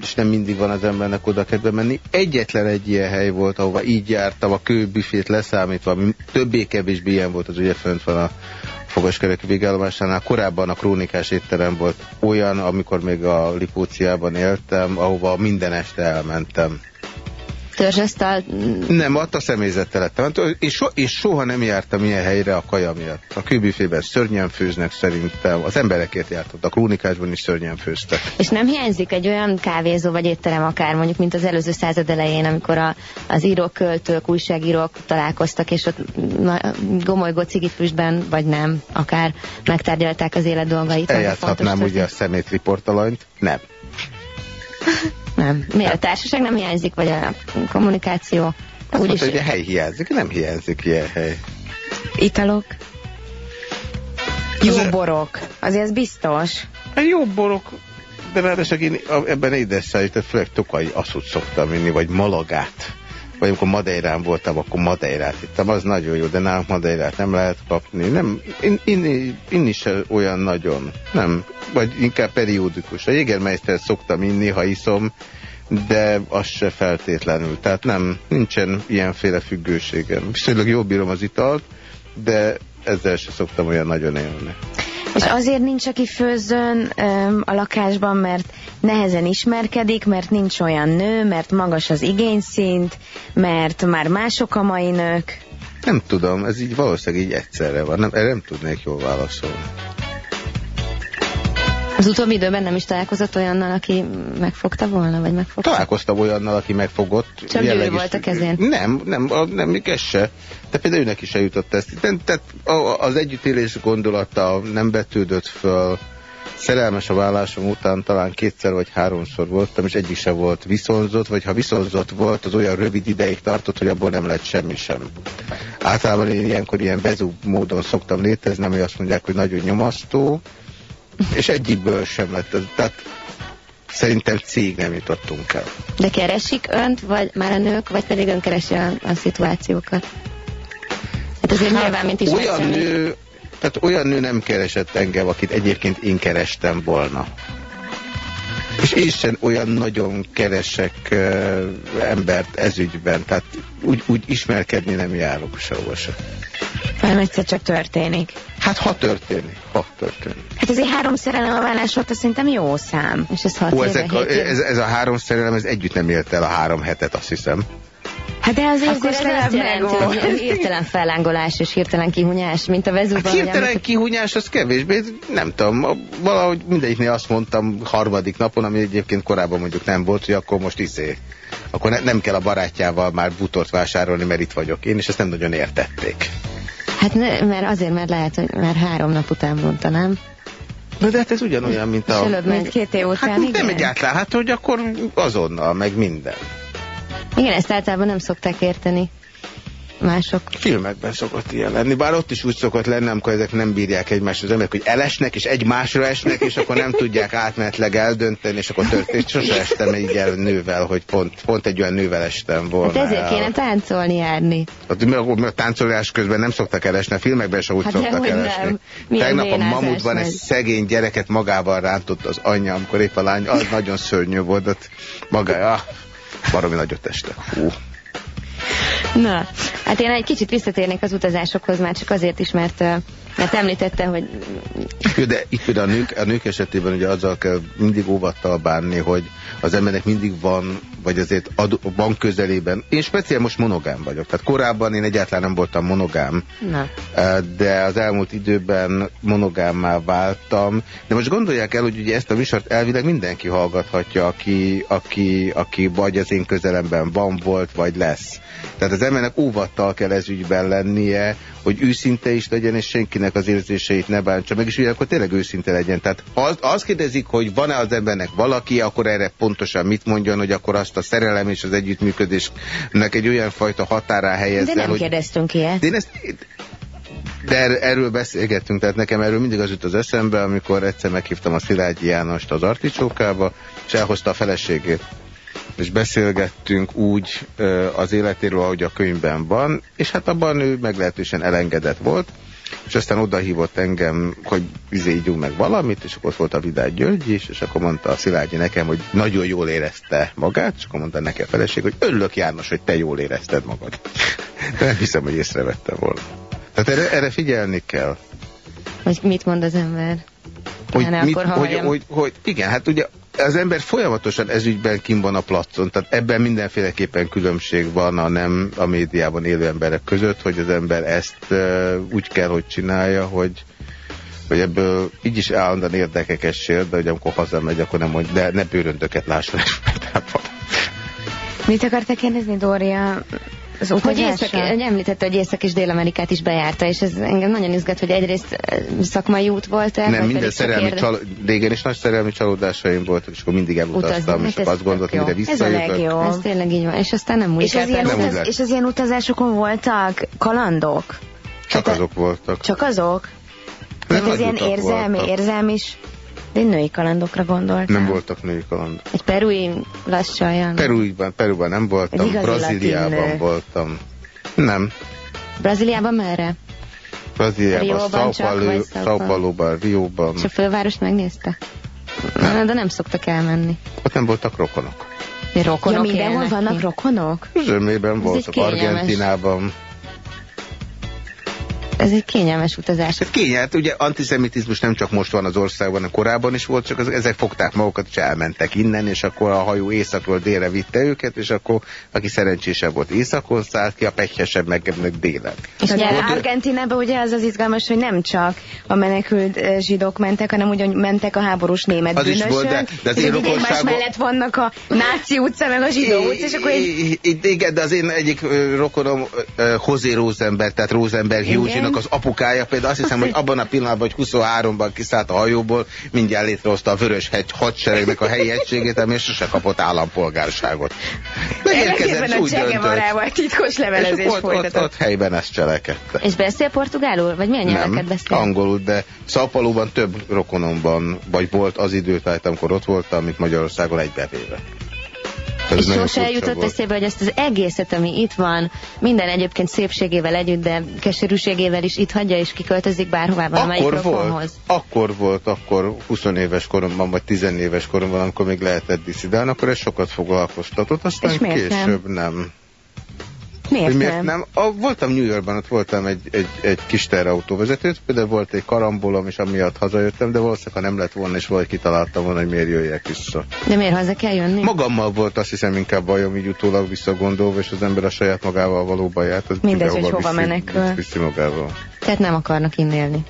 és nem mindig van az embernek oda kedve menni. Egyetlen egy ilyen hely volt, ahova így jártam, a kőbüfét leszámítva, ami többé-kevésbé ilyen volt, az ugye fönt van a fogaskereki végállomásánál. Korábban a krónikás étterem volt olyan, amikor még a Lipóciában éltem, ahova minden este elmentem törzsasztal? Nem, ott a személyzettel lettem. Hát, és, so, és soha nem jártam ilyen helyre a kaja miatt. A kőbüfében szörnyen főznek szerintem. Az emberekért jártott. A krónikásban is szörnyen főztek. És nem hiányzik egy olyan kávézó vagy étterem akár mondjuk, mint az előző század elején, amikor a, az írók, költők, újságírók találkoztak, és ott gomolygó cigifüstben, vagy nem, akár megtárgyalták az élet dolgait. Eljátszhatnám ugye a szemétriportalanyt? Nem. Nem. Miért a társaság nem hiányzik, vagy a kommunikáció? Azt Úgy mondta, is... hogy a hely hiányzik, nem hiányzik ilyen hely. Italok? Jó az borok. Azért ez biztos. A jó borok, de ráadásul én ebben édesszájú, tehát főleg tokai asszút szoktam vinni, vagy malagát. Vagy amikor Madeirán voltam, akkor Madeirát ittam, az nagyon jó, de nálunk Madeirát nem lehet kapni. Nem, in, inni, inni se olyan nagyon, nem, vagy inkább periódikus. A Jägermeister szoktam inni, ha iszom, de az se feltétlenül. Tehát nem, nincsen ilyenféle függőségem. Viszonylag jól bírom az italt, de ezzel se szoktam olyan nagyon élni. És azért nincs, aki főzzön öm, a lakásban, mert nehezen ismerkedik, mert nincs olyan nő, mert magas az igényszint, mert már mások a mai nők. Nem tudom, ez így valószínűleg így egyszerre van. Nem, erre nem tudnék jól válaszolni. Az utóbbi időben nem is találkozott olyannal, aki megfogta volna, vagy megfogta? Találkoztam olyannal, aki megfogott. Csak ő volt a kezén? Nem, nem, nem, még ez se. De például őnek is eljutott ezt. Tehát az együttélés gondolata nem betődött föl. Szerelmes a vállásom után talán kétszer vagy háromszor voltam, és egyik se volt viszonzott, vagy ha viszonzott volt, az olyan rövid ideig tartott, hogy abból nem lett semmi sem. Általában én ilyenkor ilyen vezú módon szoktam létezni, ami azt mondják, hogy nagyon nyomasztó, és egyikből sem lett. Tehát szerintem cég nem jutottunk el. De keresik önt, vagy már a nők, vagy pedig ön keresi a, a szituációkat? Hát azért hát, nyilván, mint is olyan nő, tehát olyan nő nem keresett engem, akit egyébként én kerestem volna. És én sem olyan nagyon keresek uh, embert ezügyben, tehát úgy, úgy ismerkedni nem járok sehova se. Nem egyszer csak történik. Hát ha történik, ha történik. Hát azért három szerelem a vállás óta szerintem jó szám. És ez hat Ó, éve, ezek a, ez, ez a három szerelem, ez együtt nem élt el a három hetet, azt hiszem. Hát de ez azt jelenti, hogy hirtelen fellángolás és hirtelen kihunyás, mint a vezúban. Hát hirtelen amit... kihunyás az kevésbé, nem tudom, valahogy mindegyiknél azt mondtam harmadik napon, ami egyébként korábban mondjuk nem volt, hogy akkor most izé, akkor ne, nem kell a barátjával már butort vásárolni, mert itt vagyok én, és ezt nem nagyon értették. Hát ne, mert azért, mert lehet, hogy már három nap után mondta, nem? Na de hát ez ugyanolyan, mint a... Sölöd meg két év után, hát, igen. nem egyáltalán, hát hogy akkor azonnal, meg minden. Igen, ezt általában nem szokták érteni mások. Filmekben szokott ilyen lenni, bár ott is úgy szokott lenni, amikor ezek nem bírják egymást az emberek, hogy elesnek, és egymásra esnek, és akkor nem tudják átmenetleg eldönteni, és akkor történt. Sose estem így el nővel, hogy pont, pont egy olyan nővel estem volna. Hát ezért kéne táncolni, járni. Hát, a táncolás közben nem szoktak elesni, a filmekben sem úgy hát szoktak elesni. Tegnap a mamutban egy szegény gyereket magával rántott az anyja, amikor épp a lány, az nagyon szörnyű volt, ott maga, baromi nagyot este. Hú. Na, hát én egy kicsit visszatérnék az utazásokhoz, már csak azért is, mert, mert említette, hogy... De itt például a nők, a nők esetében ugye azzal kell mindig óvattal bánni, hogy az embernek mindig van, vagy azért ad, van közelében. Én speciál most monogám vagyok. Tehát korábban én egyáltalán nem voltam monogám. Na. De az elmúlt időben monogámmá váltam. De most gondolják el, hogy ugye ezt a műsort elvileg mindenki hallgathatja, aki, aki, aki vagy az én közelemben van, volt, vagy lesz. Tehát az embernek óvattal kell ez ügyben lennie, hogy őszinte is legyen, és senkinek az érzéseit ne bántsa meg, és akkor tényleg őszinte legyen. Tehát ha az, azt kérdezik, hogy van-e az embernek valaki, akkor erre pontosan mit mondjon, hogy akkor azt a szerelem és az együttműködésnek egy olyan fajta határá helyezze. De nem hogy... kérdeztünk ilyet. De én ezt, de er, erről beszélgettünk, tehát nekem erről mindig az jut az eszembe, amikor egyszer meghívtam a Szilágyi Jánost az articsókába, és elhozta a feleségét és beszélgettünk úgy az életéről, ahogy a könyvben van, és hát abban ő meglehetősen elengedett volt, és aztán oda hívott engem, hogy izé ígyunk meg valamit, és akkor ott volt a Vidák György is, és akkor mondta a Szilágyi nekem, hogy nagyon jól érezte magát, és akkor mondta neki a feleség, hogy örülök János, hogy te jól érezted magad. De nem hiszem, hogy észrevette volna. Tehát erre, erre figyelni kell. Hogy mit mond az ember? Hogy, mit, akkor, hogy, hogy, hogy, igen, hát ugye az ember folyamatosan ezügyben kim van a placon, tehát ebben mindenféleképpen különbség van a nem a médiában élő emberek között, hogy az ember ezt uh, úgy kell, hogy csinálja, hogy hogy ebből így is állandóan érdekeket sér, de hogy amikor hazamegy, akkor nem mondja, de ne bőröndöket lásson Mit akartak kérdezni, Dória? Az hogy észak, említette, hogy Észak és Dél-Amerikát is bejárta, és ez engem nagyon izgat, hogy egyrészt szakmai út volt-e? Nem, minden szerelmi régen is nagy szerelmi csalódásaim voltak, és akkor mindig elutaztam, és hát azt gondoltam, hogy visszajövök. Ez a legjobb. Ez tényleg így van, és aztán nem úgy és az, ilyen utaz, és az ilyen utazásokon voltak kalandok? Csak hát, azok voltak. Csak azok? Nem ez ilyen érzelmi, voltak. érzelmi is de női kalandokra gondoltam. Nem voltak női kalandok. Egy perui lassajjan. Peruban, Peruban nem voltam, Brazíliában voltam. Nem. Brazíliában merre? Brazíliában, São Paulo-ban, Rióban. És a fővárost megnézte? Nem. De nem szoktak elmenni. Ott nem voltak rokonok. Mi rokonok ja, mindenhol vannak rokonok? Zsömében voltak, Argentinában ez egy kényelmes utazás. Ez kényelmes, hát ugye antiszemitizmus nem csak most van az országban, hanem korábban is volt, csak ezek fogták magukat, és elmentek innen, és akkor a hajó északról délre vitte őket, és akkor aki szerencsésebb volt északon szállt ki, a pegyhesebb meg, meg délen. És ugye Argentinában ugye az az izgalmas, hogy nem csak a menekült zsidók mentek, hanem úgy mentek a háborús német az bűnösök. Is volt, de, de az és egymás mellett vannak a náci utca, meg a zsidó utca, és akkor egy... Igen, de az én egyik rokonom José Rosenberg, tehát Rosenberg Józsinak az apukája például azt hiszem, hogy abban a pillanatban, hogy 23-ban kiszállt a hajóból, mindjárt létrehozta a Vörös hegy hadseregnek a helyi egységét, ami sose kapott állampolgárságot. Megérkezett, úgy döntött. titkos levelezés ott, ott, ott, helyben ezt cselekedte. És beszél portugálul? Vagy milyen nyelveket beszél? angolul, de Szapalóban több rokonomban, vagy volt az időtájt, amikor ott voltam, mint Magyarországon egybevéve. És sose jutott eszébe, hogy ezt az egészet, ami itt van, minden egyébként szépségével együtt, de keserűségével is itt hagyja, és kiköltözik bárhová valamelyik akkor volt, akkor volt, akkor 20 éves koromban, vagy 10 éves koromban, amikor még lehetett diszidálni, akkor ez sokat foglalkoztatott, aztán később nem. nem. Miért, hogy miért nem? nem? A, voltam New Yorkban, ott voltam egy, egy, egy kis terautóvezető, például volt egy karambolom, és amiatt hazajöttem, de valószínűleg ha nem lett volna, és valahogy kitaláltam volna, hogy miért jöjjek vissza. De miért haza kell jönni? Magammal volt azt hiszem inkább bajom, így utólag visszagondolva, és az ember a saját magával való baját. Az Mindegy, hogy hova menekül. Viszi magával. Tehát nem akarnak innélni.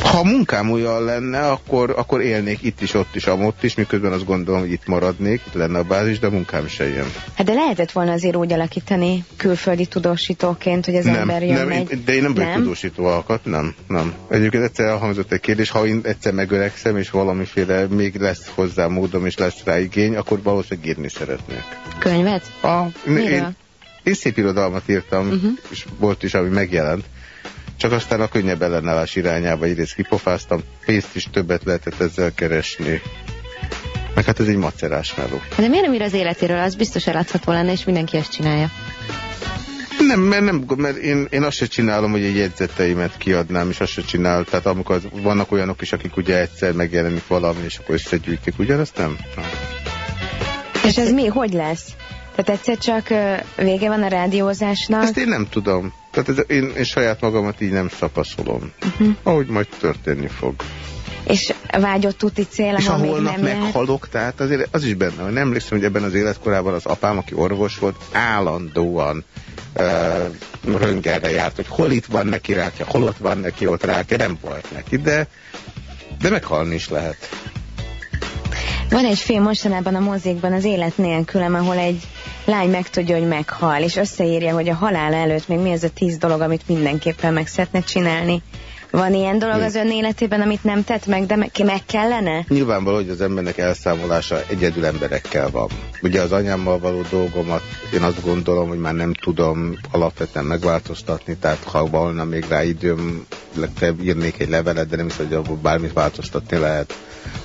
Ha munkám olyan lenne, akkor, akkor élnék itt is, ott is, amott is, miközben azt gondolom, hogy itt maradnék, itt lenne a bázis, de a munkám se ilyen. Hát de lehetett volna azért úgy alakítani külföldi tudósítóként, hogy az nem, ember jön nem, megy. De én nem vagyok tudósító alkat, nem, nem. Egyébként egyszer elhangzott egy kérdés, ha én egyszer megöregszem, és valamiféle még lesz hozzá módom, és lesz rá igény, akkor valószínűleg írni szeretnék. Könyvet? A, Miről? Én, én szép irodalmat írtam, uh-huh. és volt is, ami megjelent. Csak aztán a könnyebb ellenállás irányába egyrészt kipofáztam, pénzt is többet lehetett ezzel keresni. Meg hát ez egy macerás meló. De miért nem ír az életéről? Az biztos eladható lenne, és mindenki ezt csinálja. Nem, mert, nem, mert én, én azt se csinálom, hogy egy jegyzeteimet kiadnám, és azt se csinál. Tehát amikor az, vannak olyanok is, akik ugye egyszer megjelenik valami, és akkor összegyűjtik, ugyanazt nem? nem. És ez mi? Hogy lesz? Tehát egyszer csak vége van a rádiózásnak? Ezt én nem tudom. Tehát ez, én, én saját magamat így nem szapaszolom. Uh-huh. Ahogy majd történni fog. És vágyott tuti cél, És ha holnap nem meghalok, tehát azért az is benne, hogy nem emlékszem, hogy ebben az életkorában az apám, aki orvos volt, állandóan uh, röngelre járt, hogy hol itt van neki rákja, hol ott van neki ott rákja, nem volt neki, de, de meghalni is lehet. Van egy film mostanában a mozikban az élet nélkülem, ahol egy lány megtudja, hogy meghal, és összeírja, hogy a halál előtt még mi az a tíz dolog, amit mindenképpen meg szeretne csinálni. Van ilyen dolog az ön életében, amit nem tett meg, de meg, meg kellene? Nyilvánvaló, hogy az embernek elszámolása egyedül emberekkel van. Ugye az anyámmal való dolgomat én azt gondolom, hogy már nem tudom alapvetően megváltoztatni, tehát ha volna még rá időm, legfeljebb írnék egy levelet, de nem hiszem, hogy abból bármit változtatni lehet.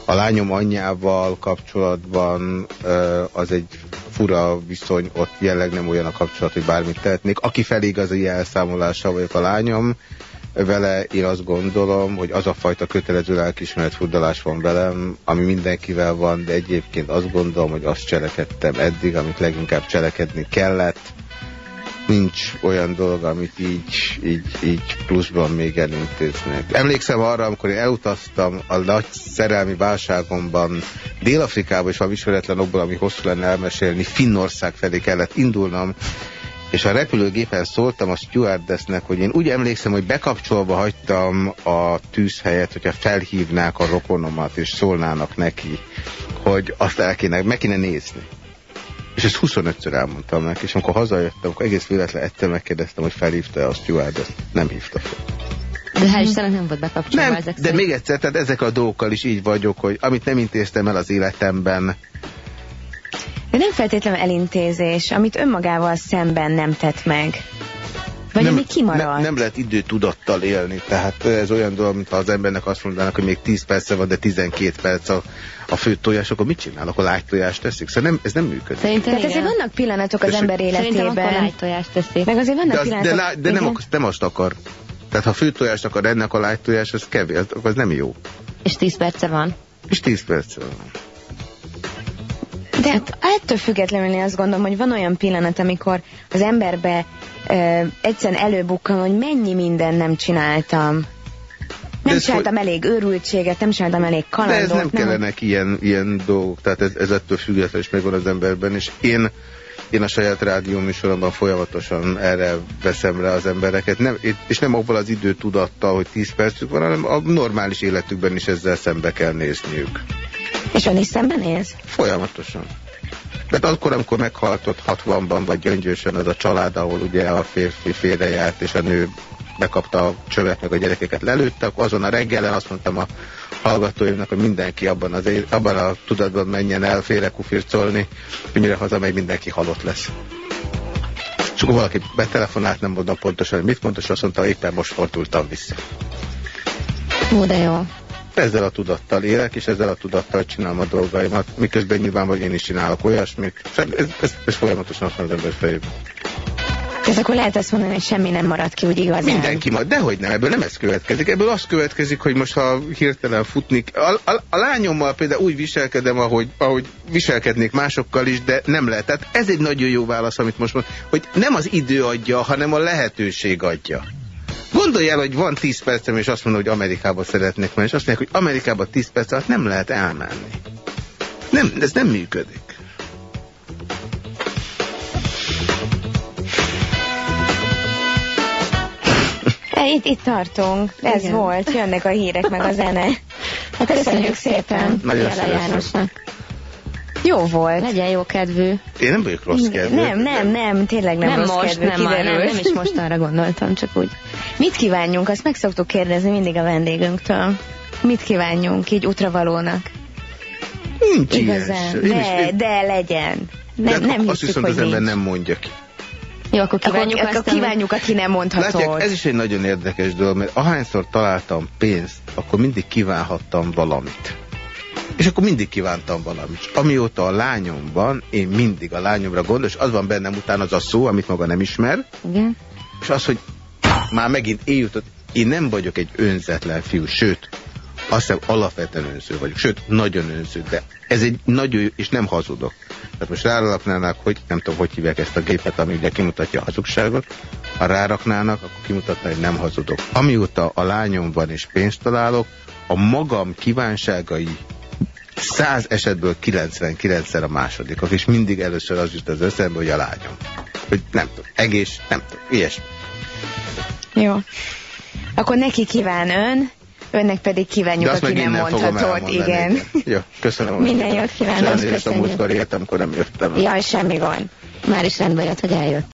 A lányom anyjával kapcsolatban az egy fura viszony, ott jelleg nem olyan a kapcsolat, hogy bármit tehetnék. Aki felé igazi elszámolással vagyok a lányom, vele én azt gondolom, hogy az a fajta kötelező lelkismeret furdalás van velem, ami mindenkivel van, de egyébként azt gondolom, hogy azt cselekedtem eddig, amit leginkább cselekedni kellett. Nincs olyan dolog, amit így, így, így pluszban még elintéznek. Emlékszem arra, amikor én elutaztam a nagy szerelmi válságomban Dél-Afrikába, és valami ismeretlen okból, ami hosszú lenne elmesélni, Finnország felé kellett indulnom, és a repülőgépen szóltam a stewardessnek, hogy én úgy emlékszem, hogy bekapcsolva hagytam a tűzhelyet, hogyha felhívnák a rokonomat, és szólnának neki, hogy azt el kéne, meg kéne nézni. És ezt 25-ször elmondtam neki, és amikor hazajöttem, akkor egész véletlen egyszer megkérdeztem, hogy felhívta-e a stewardess. Nem hívta fel. De hál' Istennek nem volt bekapcsolva Nem, ezek de szerint. még egyszer, tehát ezek a dolgokkal is így vagyok, hogy amit nem intéztem el az életemben, De nem feltétlenül elintézés, amit önmagával szemben nem tett meg. Vagy nem, ami kimaradt. Nem, nem lehet időtudattal élni, tehát ez olyan dolog, mintha az embernek azt mondanak, hogy még 10 perce van, de 12 perc a, a főtt tojás, akkor mit csinál? Akkor lágy tojást teszik? Szóval nem, ez nem működik. Szerintem Tehát igen. azért vannak pillanatok az Tessék? ember Szerintem akkor életében. lágy tojást teszi. Meg azért vannak De, az, pillanatok... de, lá, de nem, ak- nem azt akar. Tehát ha főtt tojást akar enni, akkor lágy tojás, az kevés, az, az nem jó. És 10 perce van. És 10 perc van. De hát ettől függetlenül én azt gondolom, hogy van olyan pillanat, amikor az emberbe ö, egyszerűen előbukkan, hogy mennyi minden nem csináltam. Nem ez csináltam elég őrültséget, nem csináltam elég De kalandot. ez nem kellenek ilyen, ilyen dolgok, tehát ez, ez ettől függetlenül is megvan az emberben, és én én a saját rádió műsoromban folyamatosan erre veszem rá az embereket, nem, és nem abból az időtudattal, hogy 10 percük van, hanem a normális életükben is ezzel szembe kell nézniük. És ön is szembenéz? Folyamatosan. Mert akkor, amikor meghalt ott 60-ban, vagy gyöngyösen az a család, ahol ugye a férfi félrejárt, és a nő bekapta a csövet, meg a gyerekeket lelőtte, akkor azon a reggelen azt mondtam a hallgatóimnak, hogy mindenki abban, az, abban a tudatban menjen el félre kufircolni, hogy mire hazamegy, mindenki halott lesz. És akkor valaki betelefonált, nem mondom pontosan, hogy mit mondta, és azt mondta, hogy éppen most fordultam vissza. Ó, de jó. Ezzel a tudattal élek, és ezzel a tudattal csinálom a dolgaimat, miközben nyilván, hogy én is csinálok olyasmit. És Ez, ez, ez folyamatosan ott van az ember fejében. Tehát akkor lehet azt mondani, hogy semmi nem maradt ki úgy igazán. Mindenki marad, dehogy nem, ebből nem ez következik. Ebből az következik, hogy most ha hirtelen futni... A, a, a lányommal például úgy viselkedem, ahogy, ahogy viselkednék másokkal is, de nem lehet. Tehát ez egy nagyon jó válasz, amit most mond, hogy nem az idő adja, hanem a lehetőség adja. Gondolj el, hogy van 10 percem, és azt mondom, hogy Amerikába szeretnék menni, és azt mondják, hogy Amerikába 10 perc alatt nem lehet elmenni. Nem, ez nem működik. Itt, itt tartunk. Ez Igen. volt. Jönnek a hírek, meg a zene. Hát köszönjük szépen. Nagyon Jánosnak. Jó volt. Legyen jó kedvű. Én nem vagyok rossz kedvű. Nem, nem, nem, tényleg nem, nem rossz most, kedvű, nem, nem, nem is most arra gondoltam, csak úgy. Mit kívánjunk? Azt meg szoktuk kérdezni mindig a vendégünktől. Mit kívánjunk így útravalónak? Nincs Igazán. Ilyen. De, is, de legyen. Nem, de nem azt hiszük, hogy az ember nem mondja ki. Jó, akkor kívánjuk, akkor, akkor kívánjuk aki nem mondható. Látják, ez is egy nagyon érdekes dolog, mert ahányszor találtam pénzt, akkor mindig kívánhattam valamit. És akkor mindig kívántam valamit. Amióta a lányom van, én mindig a lányomra gondolok, és az van bennem utána az a szó, amit maga nem ismer. Igen. És az, hogy már megint jutott, én nem vagyok egy önzetlen fiú, sőt, azt hiszem alapvetően önző vagyok, sőt, nagyon önző, de ez egy nagyon jó, és nem hazudok. Tehát most ráraknának, hogy nem tudom, hogy hívják ezt a gépet, ami ugye kimutatja a hazugságot, ha ráraknának, akkor kimutatná, hogy nem hazudok. Amióta a lányom van és pénzt találok, a magam kívánságai száz esetből 99-szer a másodikok, és mindig először az jut az eszembe, hogy a lányom. Hogy nem tudom, egész, nem tudom, ilyesmi. Jó. Akkor neki kíván ön, Önnek pedig kívánjuk, aki nem mondhatott. Igen. Jó, köszönöm. Minden jót kívánok. Sajnálom, a múltkor értem, amikor nem jöttem. Jaj, semmi gond. Már is rendben jött, hogy eljött.